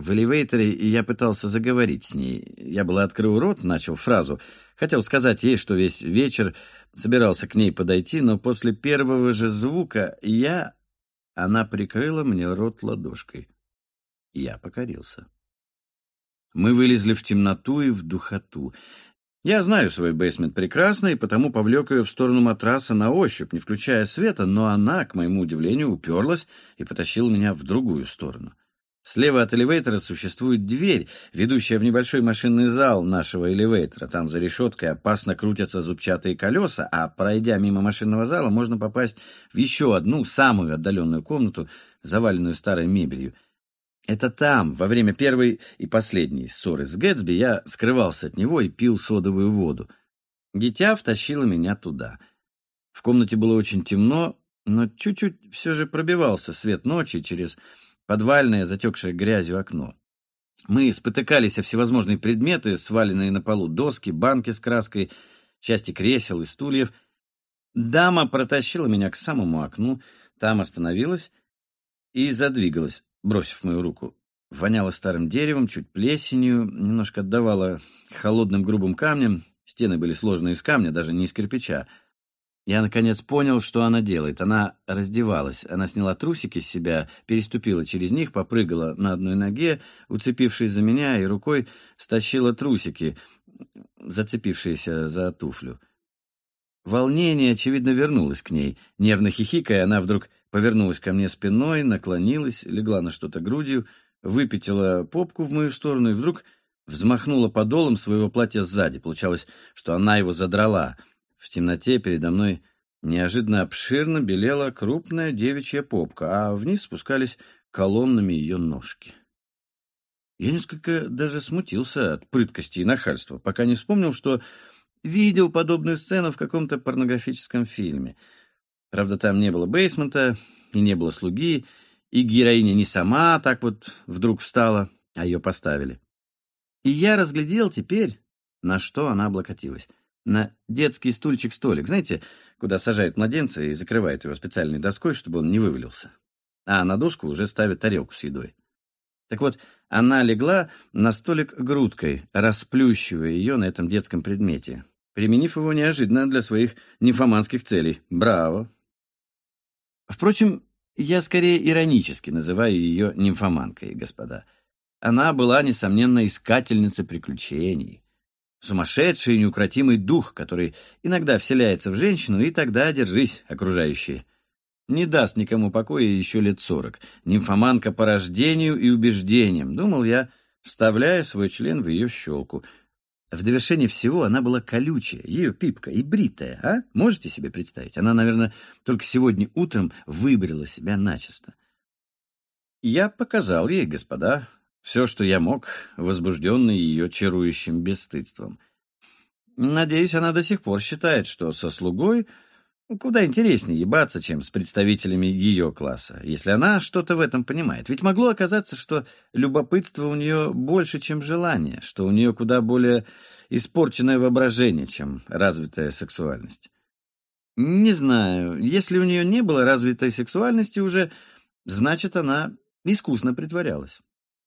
В элевейторе я пытался заговорить с ней. Я было открыл рот, начал фразу. Хотел сказать ей, что весь вечер собирался к ней подойти, но после первого же звука я... Она прикрыла мне рот ладошкой. Я покорился. Мы вылезли в темноту и в духоту. Я знаю свой бейсмент прекрасно, и потому повлек ее в сторону матраса на ощупь, не включая света, но она, к моему удивлению, уперлась и потащила меня в другую сторону. Слева от элевейтора существует дверь, ведущая в небольшой машинный зал нашего элевейтора. Там за решеткой опасно крутятся зубчатые колеса, а пройдя мимо машинного зала, можно попасть в еще одну, самую отдаленную комнату, заваленную старой мебелью. Это там, во время первой и последней ссоры с Гэтсби, я скрывался от него и пил содовую воду. Дитя втащило меня туда. В комнате было очень темно, но чуть-чуть все же пробивался свет ночи через подвальное, затекшее грязью окно. Мы спотыкались о всевозможные предметы, сваленные на полу доски, банки с краской, части кресел и стульев. Дама протащила меня к самому окну, там остановилась и задвигалась, бросив мою руку. Воняло старым деревом, чуть плесенью, немножко отдавало холодным грубым камнем. Стены были сложные из камня, даже не из кирпича. Я, наконец, понял, что она делает. Она раздевалась. Она сняла трусики с себя, переступила через них, попрыгала на одной ноге, уцепившись за меня, и рукой стащила трусики, зацепившиеся за туфлю. Волнение, очевидно, вернулось к ней. Нервно хихикая, она вдруг повернулась ко мне спиной, наклонилась, легла на что-то грудью, выпятила попку в мою сторону и вдруг взмахнула подолом своего платья сзади. Получалось, что она его задрала — в темноте передо мной неожиданно обширно белела крупная девичья попка, а вниз спускались колоннами ее ножки. Я несколько даже смутился от прыткости и нахальства, пока не вспомнил, что видел подобную сцену в каком-то порнографическом фильме. Правда, там не было бейсмента и не было слуги, и героиня не сама так вот вдруг встала, а ее поставили. И я разглядел теперь, на что она облокотилась на детский стульчик-столик, знаете, куда сажают младенца и закрывают его специальной доской, чтобы он не вывалился. А на доску уже ставят тарелку с едой. Так вот, она легла на столик грудкой, расплющивая ее на этом детском предмете, применив его неожиданно для своих нимфоманских целей. Браво! Впрочем, я скорее иронически называю ее нимфоманкой, господа. Она была, несомненно, искательницей приключений, Сумасшедший и неукротимый дух, который иногда вселяется в женщину, и тогда держись, окружающие. Не даст никому покоя еще лет сорок. Нимфоманка по рождению и убеждениям, думал я, вставляя свой член в ее щелку. В довершение всего она была колючая, ее пипка, и бритая, а? Можете себе представить? Она, наверное, только сегодня утром выбрила себя начисто. Я показал ей, господа, все, что я мог, возбужденный ее чарующим бесстыдством. Надеюсь, она до сих пор считает, что со слугой куда интереснее ебаться, чем с представителями ее класса, если она что-то в этом понимает. Ведь могло оказаться, что любопытство у нее больше, чем желание, что у нее куда более испорченное воображение, чем развитая сексуальность. Не знаю, если у нее не было развитой сексуальности уже, значит, она искусно притворялась.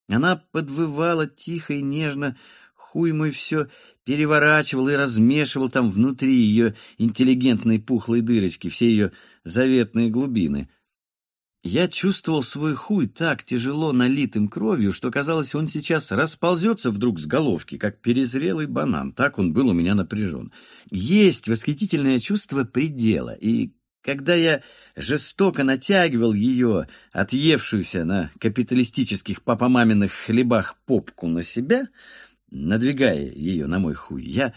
Она подвывала тихо и нежно, хуй мой все переворачивал и размешивал там внутри ее интеллигентной пухлой дырочки, все ее заветные глубины. Я чувствовал свой хуй так тяжело налитым кровью, что казалось, он сейчас расползется вдруг с головки, как перезрелый банан. Так он был у меня напряжен. Есть восхитительное чувство предела, и когда я жестоко натягивал ее, отъевшуюся на капиталистических папомаминых хлебах попку на себя, надвигая ее на мой хуй, я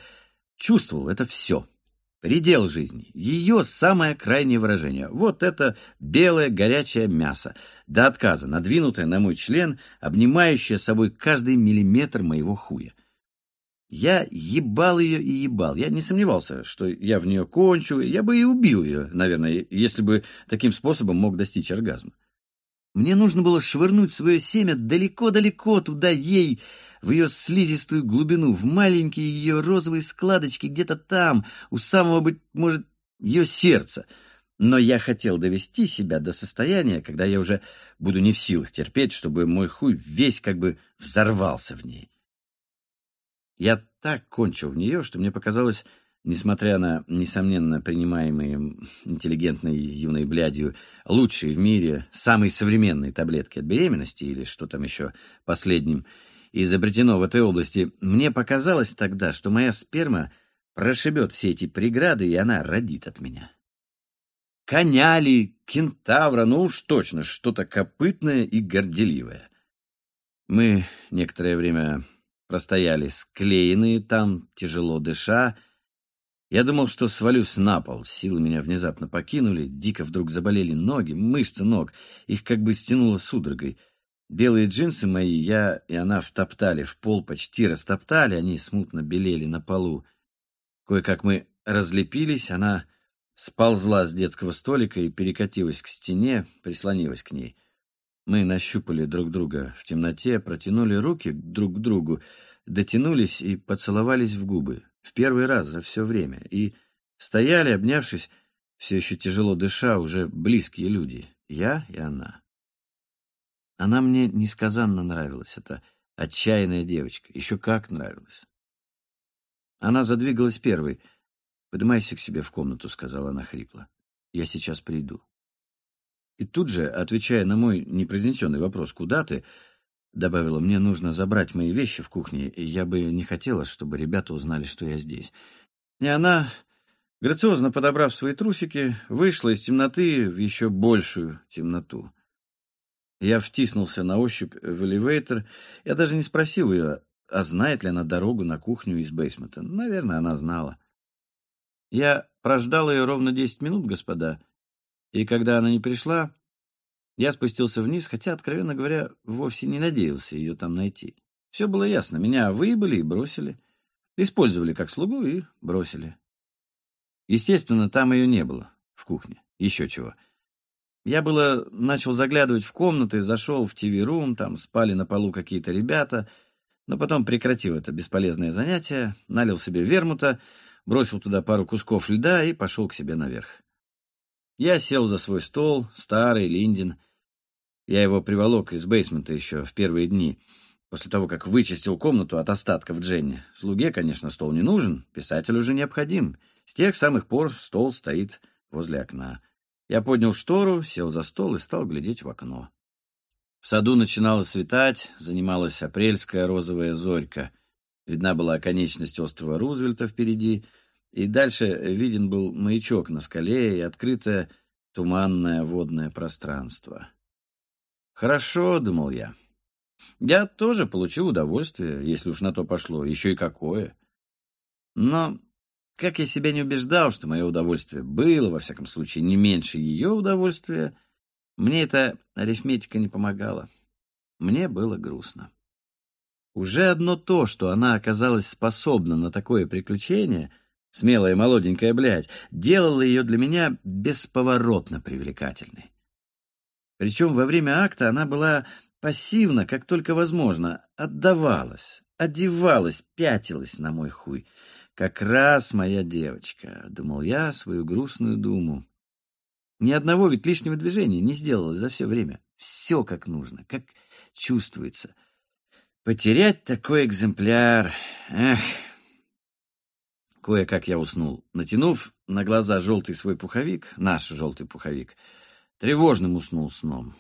чувствовал это все. Предел жизни, ее самое крайнее выражение. Вот это белое горячее мясо, до отказа надвинутое на мой член, обнимающее собой каждый миллиметр моего хуя. Я ебал ее и ебал. Я не сомневался, что я в нее кончу. Я бы и убил ее, наверное, если бы таким способом мог достичь оргазма. Мне нужно было швырнуть свое семя далеко-далеко туда ей, в ее слизистую глубину, в маленькие ее розовые складочки где-то там, у самого, быть может, ее сердца. Но я хотел довести себя до состояния, когда я уже буду не в силах терпеть, чтобы мой хуй весь как бы взорвался в ней. Я так кончил в нее, что мне показалось, несмотря на, несомненно, принимаемые интеллигентной юной блядью лучшие в мире, самые современные таблетки от беременности или что там еще последним изобретено в этой области, мне показалось тогда, что моя сперма прошибет все эти преграды, и она родит от меня. Коня ли, кентавра, ну уж точно, что-то копытное и горделивое. Мы некоторое время простояли склеенные там, тяжело дыша. Я думал, что свалюсь на пол, силы меня внезапно покинули, дико вдруг заболели ноги, мышцы ног, их как бы стянуло судорогой. Белые джинсы мои я и она втоптали в пол, почти растоптали, они смутно белели на полу. Кое-как мы разлепились, она сползла с детского столика и перекатилась к стене, прислонилась к ней. Мы нащупали друг друга в темноте, протянули руки друг к другу, дотянулись и поцеловались в губы. В первый раз за все время. И стояли, обнявшись, все еще тяжело дыша, уже близкие люди. Я и она. Она мне несказанно нравилась, эта отчаянная девочка. Еще как нравилась. Она задвигалась первой. «Поднимайся к себе в комнату», — сказала она хрипло. «Я сейчас приду». И тут же, отвечая на мой непроизнесенный вопрос «Куда ты?», добавила, «Мне нужно забрать мои вещи в кухне, и я бы не хотела, чтобы ребята узнали, что я здесь». И она, грациозно подобрав свои трусики, вышла из темноты в еще большую темноту. Я втиснулся на ощупь в элевейтор. Я даже не спросил ее, а знает ли она дорогу на кухню из бейсмента. Наверное, она знала. Я прождал ее ровно десять минут, господа, и когда она не пришла, я спустился вниз, хотя, откровенно говоря, вовсе не надеялся ее там найти. Все было ясно. Меня выебали и бросили. Использовали как слугу и бросили. Естественно, там ее не было, в кухне. Еще чего. Я было начал заглядывать в комнаты, зашел в ТВ-рум, там спали на полу какие-то ребята, но потом прекратил это бесполезное занятие, налил себе вермута, бросил туда пару кусков льда и пошел к себе наверх. Я сел за свой стол, старый, Линдин. Я его приволок из бейсмента еще в первые дни, после того, как вычистил комнату от остатков Дженни. Слуге, конечно, стол не нужен, писателю уже необходим. С тех самых пор стол стоит возле окна. Я поднял штору, сел за стол и стал глядеть в окно. В саду начинало светать, занималась апрельская розовая зорька. Видна была конечность острова Рузвельта впереди — и дальше виден был маячок на скале и открытое туманное водное пространство. «Хорошо», — думал я. «Я тоже получил удовольствие, если уж на то пошло, еще и какое. Но как я себя не убеждал, что мое удовольствие было, во всяком случае, не меньше ее удовольствия, мне эта арифметика не помогала. Мне было грустно. Уже одно то, что она оказалась способна на такое приключение, смелая молоденькая блядь, делало ее для меня бесповоротно привлекательной. Причем во время акта она была пассивна, как только возможно, отдавалась, одевалась, пятилась на мой хуй. Как раз моя девочка, думал я свою грустную думу. Ни одного ведь лишнего движения не сделала за все время. Все как нужно, как чувствуется. Потерять такой экземпляр... Эх... Кое-как я уснул, натянув на глаза желтый свой пуховик, наш желтый пуховик, тревожным уснул сном.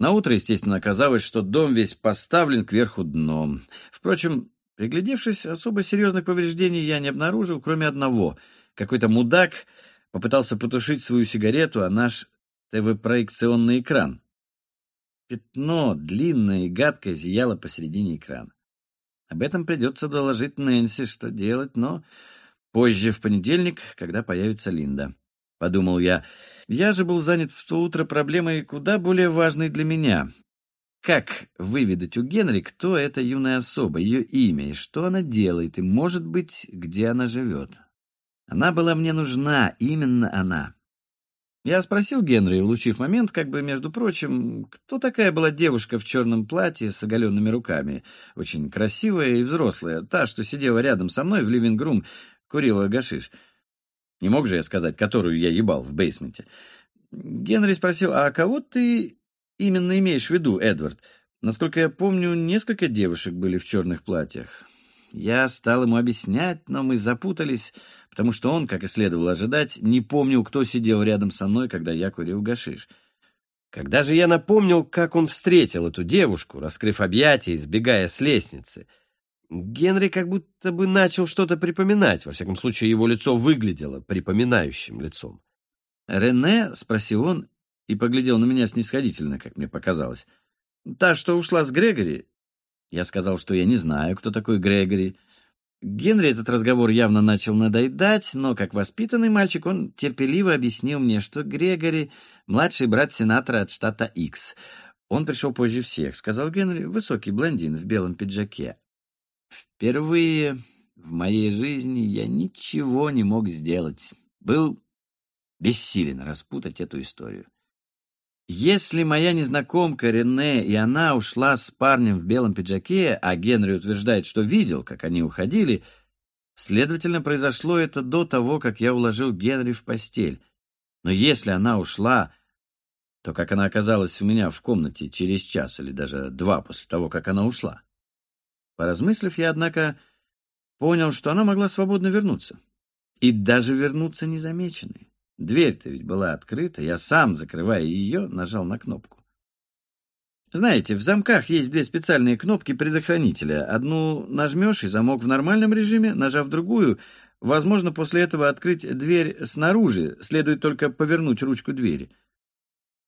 На утро, естественно, оказалось, что дом весь поставлен кверху дном. Впрочем, Приглядевшись, особо серьезных повреждений я не обнаружил, кроме одного. Какой-то мудак попытался потушить свою сигарету, а наш ТВ-проекционный экран. Пятно, длинное и гадкое, зияло посередине экрана. Об этом придется доложить Нэнси, что делать, но позже, в понедельник, когда появится Линда. Подумал я. Я же был занят в то утро проблемой куда более важной для меня. Как выведать у Генри, кто эта юная особа, ее имя, и что она делает, и, может быть, где она живет? Она была мне нужна, именно она. Я спросил Генри, улучив момент, как бы, между прочим, кто такая была девушка в черном платье с оголенными руками, очень красивая и взрослая, та, что сидела рядом со мной в ливинг-рум, курила гашиш. Не мог же я сказать, которую я ебал в бейсменте. Генри спросил, а кого ты именно имеешь в виду, Эдвард? Насколько я помню, несколько девушек были в черных платьях. Я стал ему объяснять, но мы запутались, потому что он, как и следовало ожидать, не помнил, кто сидел рядом со мной, когда я курил гашиш. Когда же я напомнил, как он встретил эту девушку, раскрыв объятия и сбегая с лестницы, Генри как будто бы начал что-то припоминать. Во всяком случае, его лицо выглядело припоминающим лицом. «Рене?» — спросил он и поглядел на меня снисходительно, как мне показалось. «Та, что ушла с Грегори?» Я сказал, что я не знаю, кто такой Грегори. Генри этот разговор явно начал надоедать, но, как воспитанный мальчик, он терпеливо объяснил мне, что Грегори — младший брат сенатора от штата Икс. Он пришел позже всех, сказал Генри, высокий блондин в белом пиджаке. Впервые в моей жизни я ничего не мог сделать. Был бессилен распутать эту историю. Если моя незнакомка Рене и она ушла с парнем в белом пиджаке, а Генри утверждает, что видел, как они уходили, следовательно, произошло это до того, как я уложил Генри в постель. Но если она ушла, то как она оказалась у меня в комнате через час или даже два после того, как она ушла? Поразмыслив, я, однако, понял, что она могла свободно вернуться. И даже вернуться незамеченной. Дверь-то ведь была открыта, я сам, закрывая ее, нажал на кнопку. Знаете, в замках есть две специальные кнопки предохранителя. Одну нажмешь, и замок в нормальном режиме, нажав другую, возможно, после этого открыть дверь снаружи, следует только повернуть ручку двери.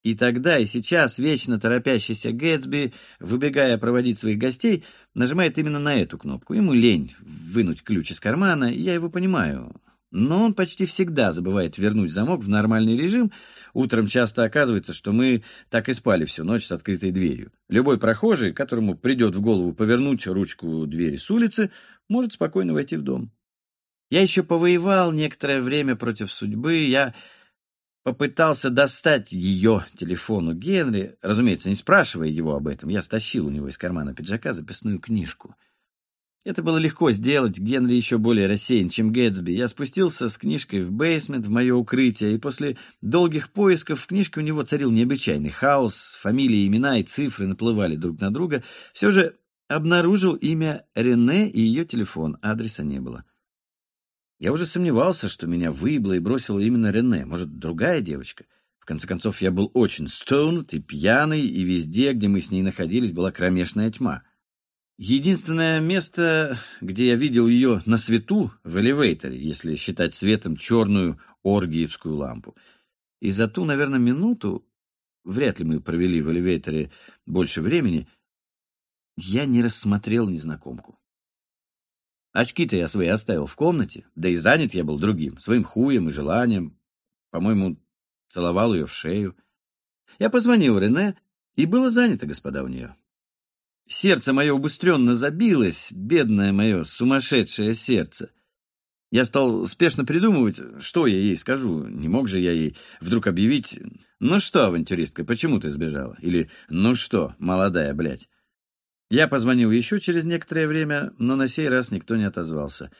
И тогда, и сейчас вечно торопящийся Гэтсби, выбегая проводить своих гостей, нажимает именно на эту кнопку. Ему лень вынуть ключ из кармана, я его понимаю. Но он почти всегда забывает вернуть замок в нормальный режим. Утром часто оказывается, что мы так и спали всю ночь с открытой дверью. Любой прохожий, которому придет в голову повернуть ручку двери с улицы, может спокойно войти в дом. Я еще повоевал некоторое время против судьбы. Я попытался достать ее телефон у Генри, разумеется, не спрашивая его об этом. Я стащил у него из кармана пиджака записную книжку — это было легко сделать, Генри еще более рассеян, чем Гэтсби. Я спустился с книжкой в бейсмент, в мое укрытие, и после долгих поисков в книжке у него царил необычайный хаос, фамилии, имена и цифры наплывали друг на друга. Все же обнаружил имя Рене и ее телефон, адреса не было. Я уже сомневался, что меня выебло и бросила именно Рене, может, другая девочка. В конце концов, я был очень стоунт и пьяный, и везде, где мы с ней находились, была кромешная тьма. Единственное место, где я видел ее на свету, в элевейторе, если считать светом черную оргиевскую лампу. И за ту, наверное, минуту, вряд ли мы провели в элевейторе больше времени, я не рассмотрел незнакомку. Очки-то я свои оставил в комнате, да и занят я был другим, своим хуем и желанием. По-моему, целовал ее в шею. Я позвонил Рене, и было занято, господа, у нее. Сердце мое убыстренно забилось, бедное мое сумасшедшее сердце. Я стал спешно придумывать, что я ей скажу. Не мог же я ей вдруг объявить «Ну что, авантюристка, почему ты сбежала?» Или «Ну что, молодая, блядь?» Я позвонил еще через некоторое время, но на сей раз никто не отозвался.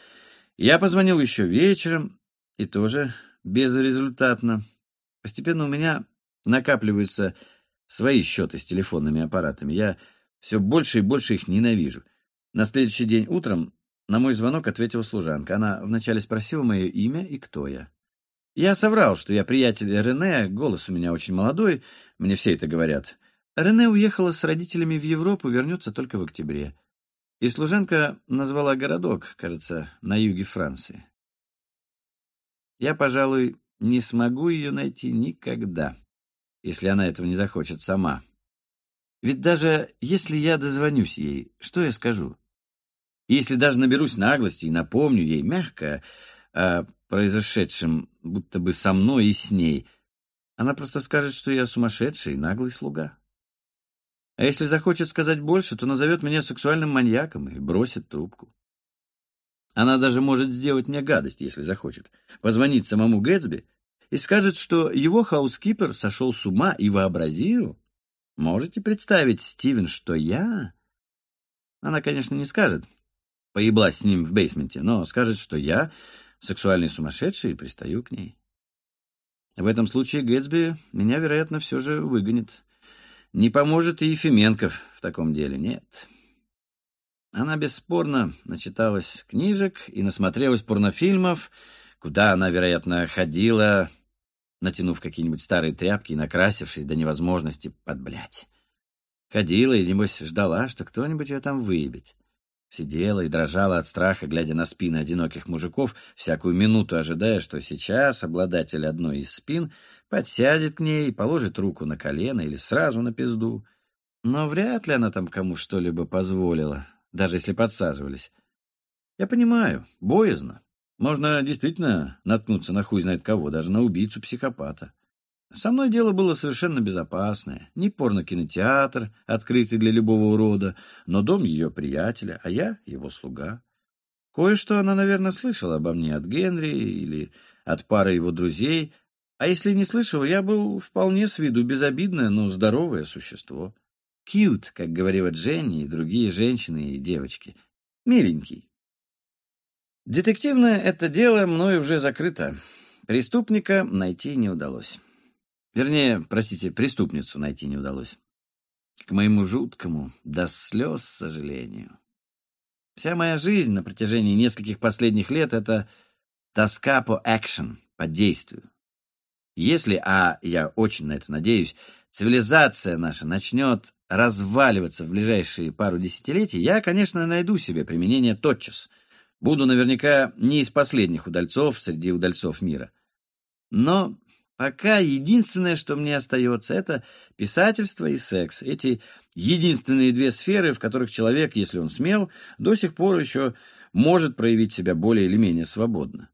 Я позвонил еще вечером, и тоже безрезультатно. Постепенно у меня накапливаются свои счеты с телефонными аппаратами. Я все больше и больше их ненавижу. На следующий день утром на мой звонок ответила служанка. Она вначале спросила мое имя и кто я. Я соврал, что я приятель Рене, голос у меня очень молодой, мне все это говорят. Рене уехала с родителями в Европу, вернется только в октябре. И служанка назвала городок, кажется, на юге Франции. Я, пожалуй, не смогу ее найти никогда, если она этого не захочет сама. Ведь даже если я дозвонюсь ей, что я скажу? Если даже наберусь наглости и напомню ей мягко о произошедшем, будто бы со мной и с ней, она просто скажет, что я сумасшедший, наглый слуга. А если захочет сказать больше, то назовет меня сексуальным маньяком и бросит трубку. Она даже может сделать мне гадость, если захочет. Позвонить самому Гэтсби и скажет, что его хаускипер сошел с ума и вообразил. Можете представить, Стивен, что я... Она, конечно, не скажет, поеблась с ним в бейсменте, но скажет, что я сексуальный сумасшедший и пристаю к ней. В этом случае Гэтсби меня, вероятно, все же выгонит. Не поможет и Ефименков в таком деле, нет. Она бесспорно начиталась книжек и насмотрелась порнофильмов, куда она, вероятно, ходила, натянув какие-нибудь старые тряпки и накрасившись до невозможности подблять. Ходила и, небось, ждала, что кто-нибудь ее там выебет. Сидела и дрожала от страха, глядя на спины одиноких мужиков, всякую минуту ожидая, что сейчас обладатель одной из спин подсядет к ней и положит руку на колено или сразу на пизду. Но вряд ли она там кому что-либо позволила даже если подсаживались. Я понимаю, боязно. Можно действительно наткнуться на хуй знает кого, даже на убийцу-психопата. Со мной дело было совершенно безопасное. Не порно-кинотеатр, открытый для любого урода, но дом ее приятеля, а я его слуга. Кое-что она, наверное, слышала обо мне от Генри или от пары его друзей, а если не слышала, я был вполне с виду безобидное, но здоровое существо. Кьют, как говорила Дженни и другие женщины и девочки. Миленький. Детективное это дело мною уже закрыто. Преступника найти не удалось. Вернее, простите, преступницу найти не удалось. К моему жуткому, до слез сожалению. Вся моя жизнь на протяжении нескольких последних лет — это тоска по экшен, по действию. Если, а я очень на это надеюсь, цивилизация наша начнет разваливаться в ближайшие пару десятилетий, я, конечно, найду себе применение тотчас. Буду наверняка не из последних удальцов среди удальцов мира. Но пока единственное, что мне остается, это писательство и секс. Эти единственные две сферы, в которых человек, если он смел, до сих пор еще может проявить себя более или менее свободно.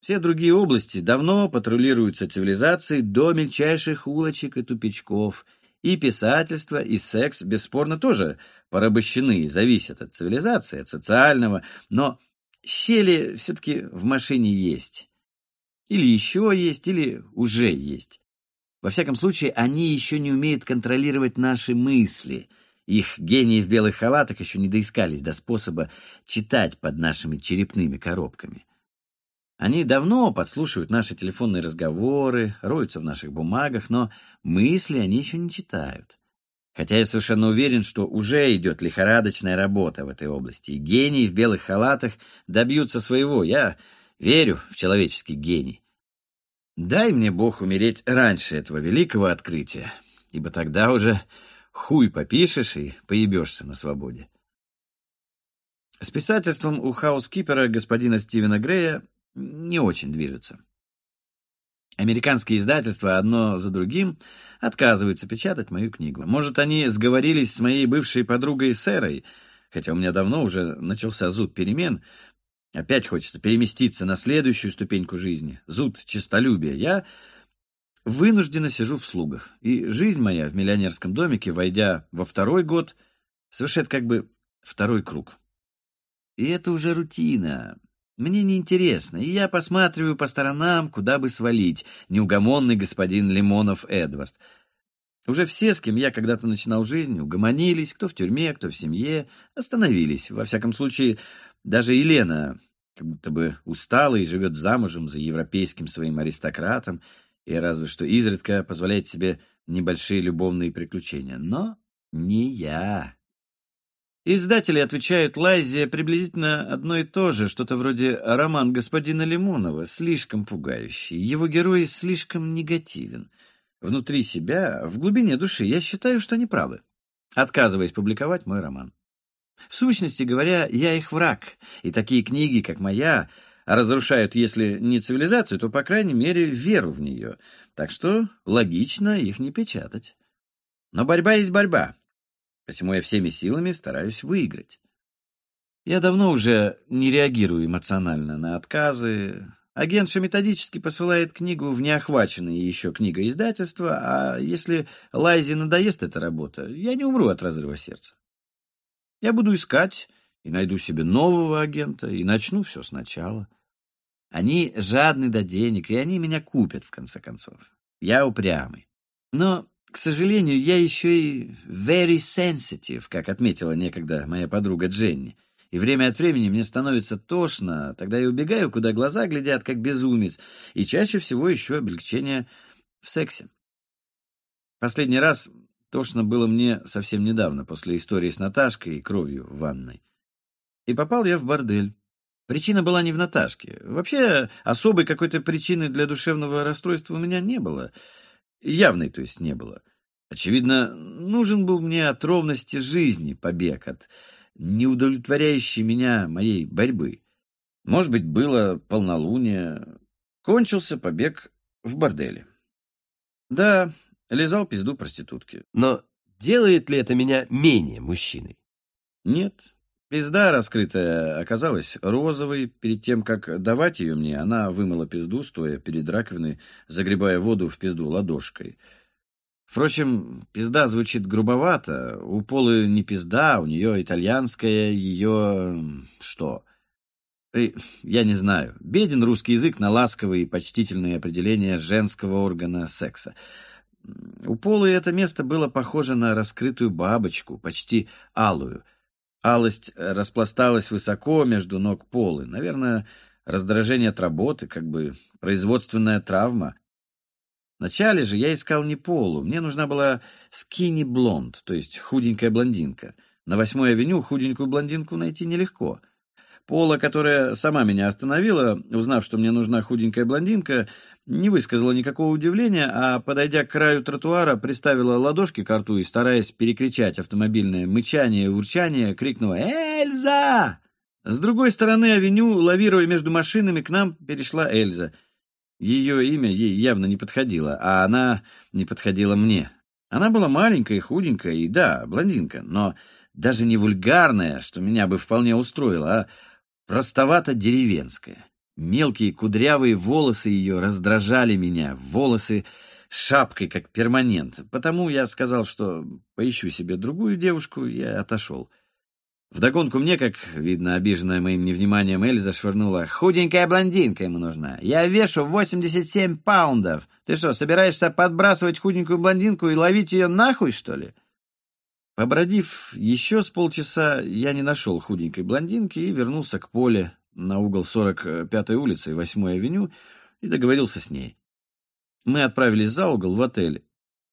Все другие области давно патрулируются цивилизацией до мельчайших улочек и тупичков, и писательство, и секс, бесспорно, тоже порабощены, зависят от цивилизации, от социального, но щели все-таки в машине есть. Или еще есть, или уже есть. Во всяком случае, они еще не умеют контролировать наши мысли. Их гении в белых халатах еще не доискались до способа читать под нашими черепными коробками. Они давно подслушивают наши телефонные разговоры, роются в наших бумагах, но мысли они еще не читают. Хотя я совершенно уверен, что уже идет лихорадочная работа в этой области, и гении в белых халатах добьются своего. Я верю в человеческий гений. Дай мне Бог умереть раньше этого великого открытия, ибо тогда уже хуй попишешь и поебешься на свободе. С писательством у хаускипера господина Стивена Грея не очень движется. Американские издательства одно за другим отказываются печатать мою книгу. Может, они сговорились с моей бывшей подругой Сэрой, хотя у меня давно уже начался зуд перемен, опять хочется переместиться на следующую ступеньку жизни, зуд честолюбия, я вынужденно сижу в слугах, и жизнь моя в миллионерском домике, войдя во второй год, совершает как бы второй круг. И это уже рутина. Мне неинтересно, и я посматриваю по сторонам, куда бы свалить, неугомонный господин Лимонов Эдвард. Уже все, с кем я когда-то начинал жизнь, угомонились, кто в тюрьме, кто в семье, остановились. Во всяком случае, даже Елена как будто бы устала и живет замужем за европейским своим аристократом, и разве что изредка позволяет себе небольшие любовные приключения. Но не я. Издатели отвечают Лайзе приблизительно одно и то же, что-то вроде роман господина Лимонова, слишком пугающий, его герой слишком негативен. Внутри себя, в глубине души, я считаю, что они правы, отказываясь публиковать мой роман. В сущности говоря, я их враг, и такие книги, как моя, разрушают, если не цивилизацию, то, по крайней мере, веру в нее. Так что логично их не печатать. Но борьба есть борьба, посему я всеми силами стараюсь выиграть. Я давно уже не реагирую эмоционально на отказы. Агентша методически посылает книгу в неохваченное еще книгоиздательство, а если Лайзе надоест эта работа, я не умру от разрыва сердца. Я буду искать и найду себе нового агента, и начну все сначала. Они жадны до денег, и они меня купят, в конце концов. Я упрямый. Но к сожалению, я еще и very sensitive, как отметила некогда моя подруга Дженни. И время от времени мне становится тошно, тогда я убегаю, куда глаза глядят, как безумец, и чаще всего ищу облегчение в сексе. Последний раз тошно было мне совсем недавно, после истории с Наташкой и кровью в ванной. И попал я в бордель. Причина была не в Наташке. Вообще, особой какой-то причины для душевного расстройства у меня не было — Явной, то есть, не было. Очевидно, нужен был мне от ровности жизни побег, от неудовлетворяющей меня моей борьбы. Может быть, было полнолуние. Кончился побег в борделе. Да, лизал пизду проститутки. Но делает ли это меня менее мужчиной? Нет. Пизда раскрытая оказалась розовой. Перед тем, как давать ее мне, она вымыла пизду, стоя перед раковиной, загребая воду в пизду ладошкой. Впрочем, пизда звучит грубовато. У Полы не пизда, у нее итальянская ее... что? И, я не знаю. Беден русский язык на ласковые и почтительные определения женского органа секса. У Полы это место было похоже на раскрытую бабочку, почти алую — Алость э, распласталась высоко между ног Полы. Наверное, раздражение от работы, как бы производственная травма. Вначале же я искал не Полу. Мне нужна была skinny blonde, то есть худенькая блондинка. На восьмой авеню худенькую блондинку найти нелегко — Пола, которая сама меня остановила, узнав, что мне нужна худенькая блондинка, не высказала никакого удивления, а, подойдя к краю тротуара, приставила ладошки к рту и, стараясь перекричать автомобильное мычание и урчание, крикнула «Эльза!». С другой стороны авеню, лавируя между машинами, к нам перешла Эльза. Ее имя ей явно не подходило, а она не подходила мне. Она была маленькая худенькая, и да, блондинка, но даже не вульгарная, что меня бы вполне устроило, а простовато-деревенская. Мелкие кудрявые волосы ее раздражали меня, волосы шапкой, как перманент. Потому я сказал, что поищу себе другую девушку, и отошел. Вдогонку мне, как видно, обиженная моим невниманием Эльза швырнула. «Худенькая блондинка ему нужна. Я вешу 87 паундов. Ты что, собираешься подбрасывать худенькую блондинку и ловить ее нахуй, что ли?» Побродив еще с полчаса, я не нашел худенькой блондинки и вернулся к Поле на угол 45-й улицы и 8-й авеню и договорился с ней. Мы отправились за угол в отель.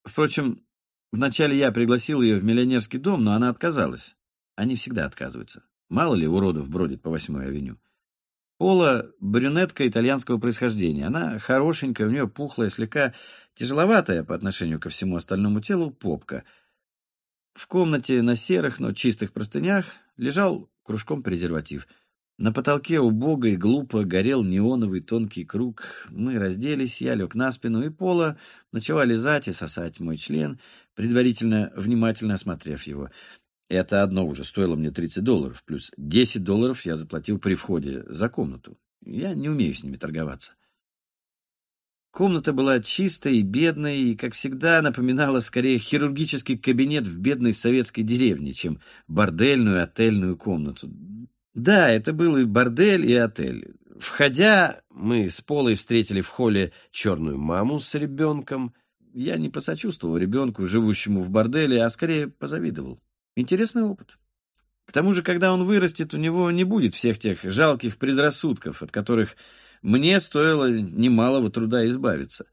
Впрочем, вначале я пригласил ее в миллионерский дом, но она отказалась. Они всегда отказываются. Мало ли уродов бродит по 8-й авеню. Пола — брюнетка итальянского происхождения. Она хорошенькая, у нее пухлая, слегка тяжеловатая по отношению ко всему остальному телу попка — в комнате на серых, но чистых простынях лежал кружком презерватив. На потолке убого и глупо горел неоновый тонкий круг. Мы разделись, я лег на спину, и Пола начала лизать и сосать мой член, предварительно внимательно осмотрев его. Это одно уже стоило мне 30 долларов, плюс 10 долларов я заплатил при входе за комнату. Я не умею с ними торговаться. Комната была чистой и бедной, и, как всегда, напоминала скорее хирургический кабинет в бедной советской деревне, чем бордельную отельную комнату. Да, это был и бордель, и отель. Входя, мы с Полой встретили в холле черную маму с ребенком. Я не посочувствовал ребенку, живущему в борделе, а скорее позавидовал. Интересный опыт. К тому же, когда он вырастет, у него не будет всех тех жалких предрассудков, от которых мне стоило немалого труда избавиться.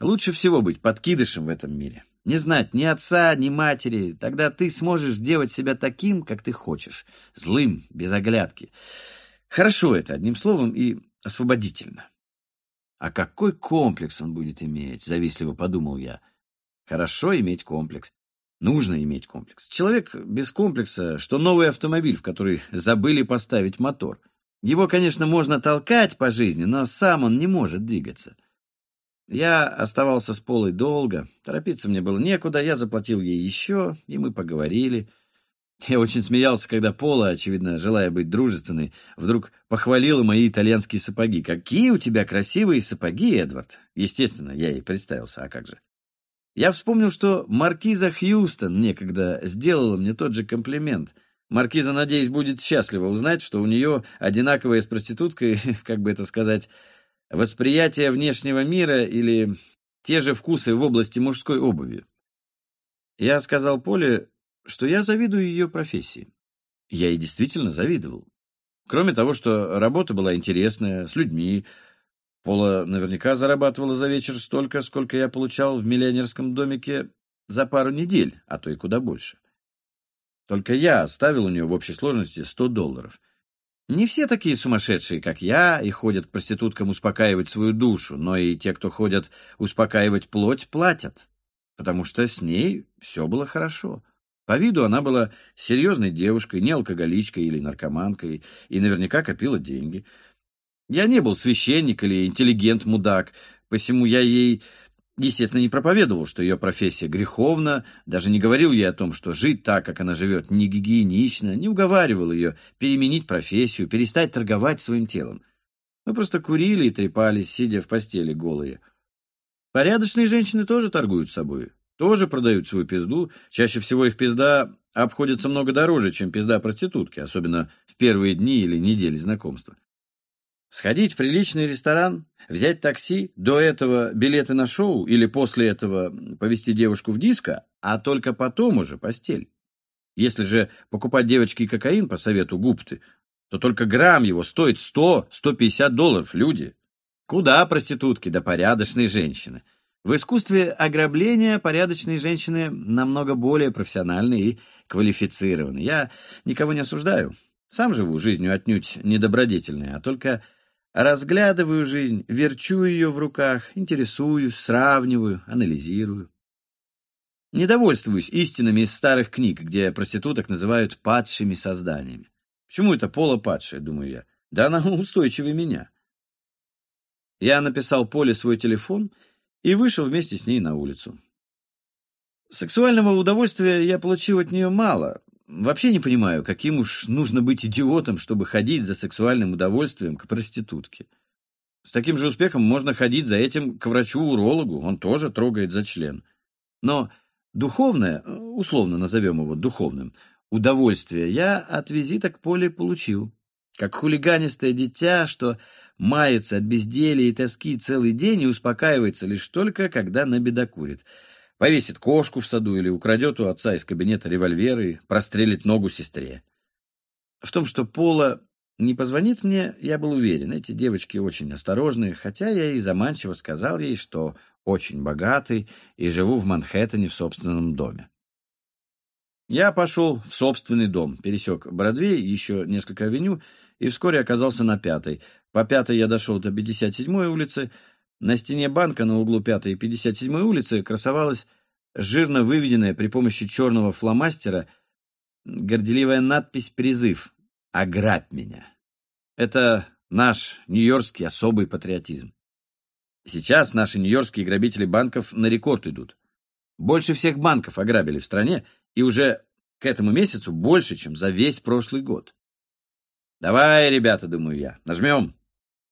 Лучше всего быть подкидышем в этом мире. Не знать ни отца, ни матери. Тогда ты сможешь сделать себя таким, как ты хочешь. Злым, без оглядки. Хорошо это, одним словом, и освободительно. А какой комплекс он будет иметь, завистливо подумал я. Хорошо иметь комплекс. Нужно иметь комплекс. Человек без комплекса, что новый автомобиль, в который забыли поставить мотор. Его, конечно, можно толкать по жизни, но сам он не может двигаться. Я оставался с Полой долго, торопиться мне было некуда, я заплатил ей еще, и мы поговорили. Я очень смеялся, когда Пола, очевидно, желая быть дружественной, вдруг похвалила мои итальянские сапоги. «Какие у тебя красивые сапоги, Эдвард!» Естественно, я ей представился, а как же. Я вспомнил, что маркиза Хьюстон некогда сделала мне тот же комплимент. Маркиза, надеюсь, будет счастлива узнать, что у нее одинаковое с проституткой, как бы это сказать, восприятие внешнего мира или те же вкусы в области мужской обуви. Я сказал Поле, что я завидую ее профессии. Я и действительно завидовал. Кроме того, что работа была интересная, с людьми, Пола наверняка зарабатывала за вечер столько, сколько я получал в миллионерском домике за пару недель, а то и куда больше. Только я оставил у нее в общей сложности 100 долларов. Не все такие сумасшедшие, как я, и ходят к проституткам успокаивать свою душу, но и те, кто ходят успокаивать плоть, платят, потому что с ней все было хорошо. По виду она была серьезной девушкой, не алкоголичкой или наркоманкой, и наверняка копила деньги — я не был священник или интеллигент-мудак, посему я ей, естественно, не проповедовал, что ее профессия греховна, даже не говорил ей о том, что жить так, как она живет, не гигиенично, не уговаривал ее переменить профессию, перестать торговать своим телом. Мы просто курили и трепались, сидя в постели голые. Порядочные женщины тоже торгуют собой, тоже продают свою пизду. Чаще всего их пизда обходится много дороже, чем пизда проститутки, особенно в первые дни или недели знакомства. Сходить в приличный ресторан, взять такси, до этого билеты на шоу или после этого повести девушку в диско, а только потом уже постель. Если же покупать девочке кокаин по совету Гупты, то только грамм его стоит 100-150 долларов, люди. Куда проститутки да порядочные женщины? В искусстве ограбления порядочные женщины намного более профессиональны и квалифицированы. Я никого не осуждаю. Сам живу жизнью отнюдь недобродетельной, а только Разглядываю жизнь, верчу ее в руках, интересуюсь, сравниваю, анализирую. Недовольствуюсь истинами из старых книг, где проституток называют падшими созданиями. Почему это Пола падшая, думаю я? Да она устойчивее меня. Я написал Поле свой телефон и вышел вместе с ней на улицу. Сексуального удовольствия я получил от нее мало, Вообще не понимаю, каким уж нужно быть идиотом, чтобы ходить за сексуальным удовольствием к проститутке. С таким же успехом можно ходить за этим к врачу-урологу, он тоже трогает за член. Но духовное, условно назовем его духовным, удовольствие я от визита к Поле получил. Как хулиганистое дитя, что мается от безделия и тоски целый день и успокаивается лишь только, когда набедокурит. Повесит кошку в саду или украдет у отца из кабинета револьвер и прострелит ногу сестре. В том, что Пола не позвонит мне, я был уверен. Эти девочки очень осторожные, хотя я и заманчиво сказал ей, что очень богатый и живу в Манхэттене в собственном доме. Я пошел в собственный дом, пересек Бродвей, еще несколько авеню, и вскоре оказался на пятой. По пятой я дошел до 57-й улицы, на стене банка на углу 5 и 57 улицы красовалась жирно выведенная при помощи черного фломастера горделивая надпись «Призыв. Ограбь меня». Это наш нью-йоркский особый патриотизм. Сейчас наши нью-йоркские грабители банков на рекорд идут. Больше всех банков ограбили в стране, и уже к этому месяцу больше, чем за весь прошлый год. Давай, ребята, думаю я, нажмем.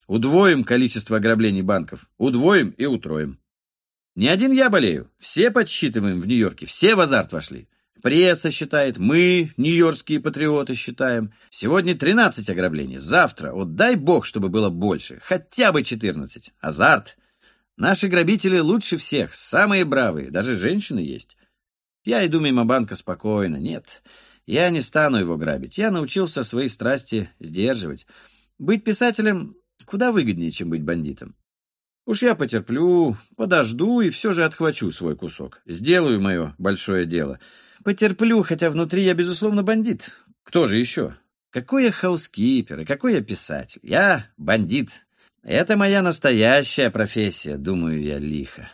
Удвоим количество ограблений банков, удвоим и утроим. Не один я болею, все подсчитываем в Нью-Йорке, все в азарт вошли. Пресса считает, мы, нью-йоркские патриоты, считаем. Сегодня 13 ограблений, завтра, вот дай бог, чтобы было больше, хотя бы 14. Азарт. Наши грабители лучше всех, самые бравые, даже женщины есть. Я иду мимо банка спокойно. Нет, я не стану его грабить. Я научился свои страсти сдерживать. Быть писателем куда выгоднее, чем быть бандитом. Уж я потерплю, подожду и все же отхвачу свой кусок. Сделаю мое большое дело. Потерплю, хотя внутри я, безусловно, бандит. Кто же еще? Какой я хаускипер и какой я писатель? Я бандит. Это моя настоящая профессия, думаю я лихо.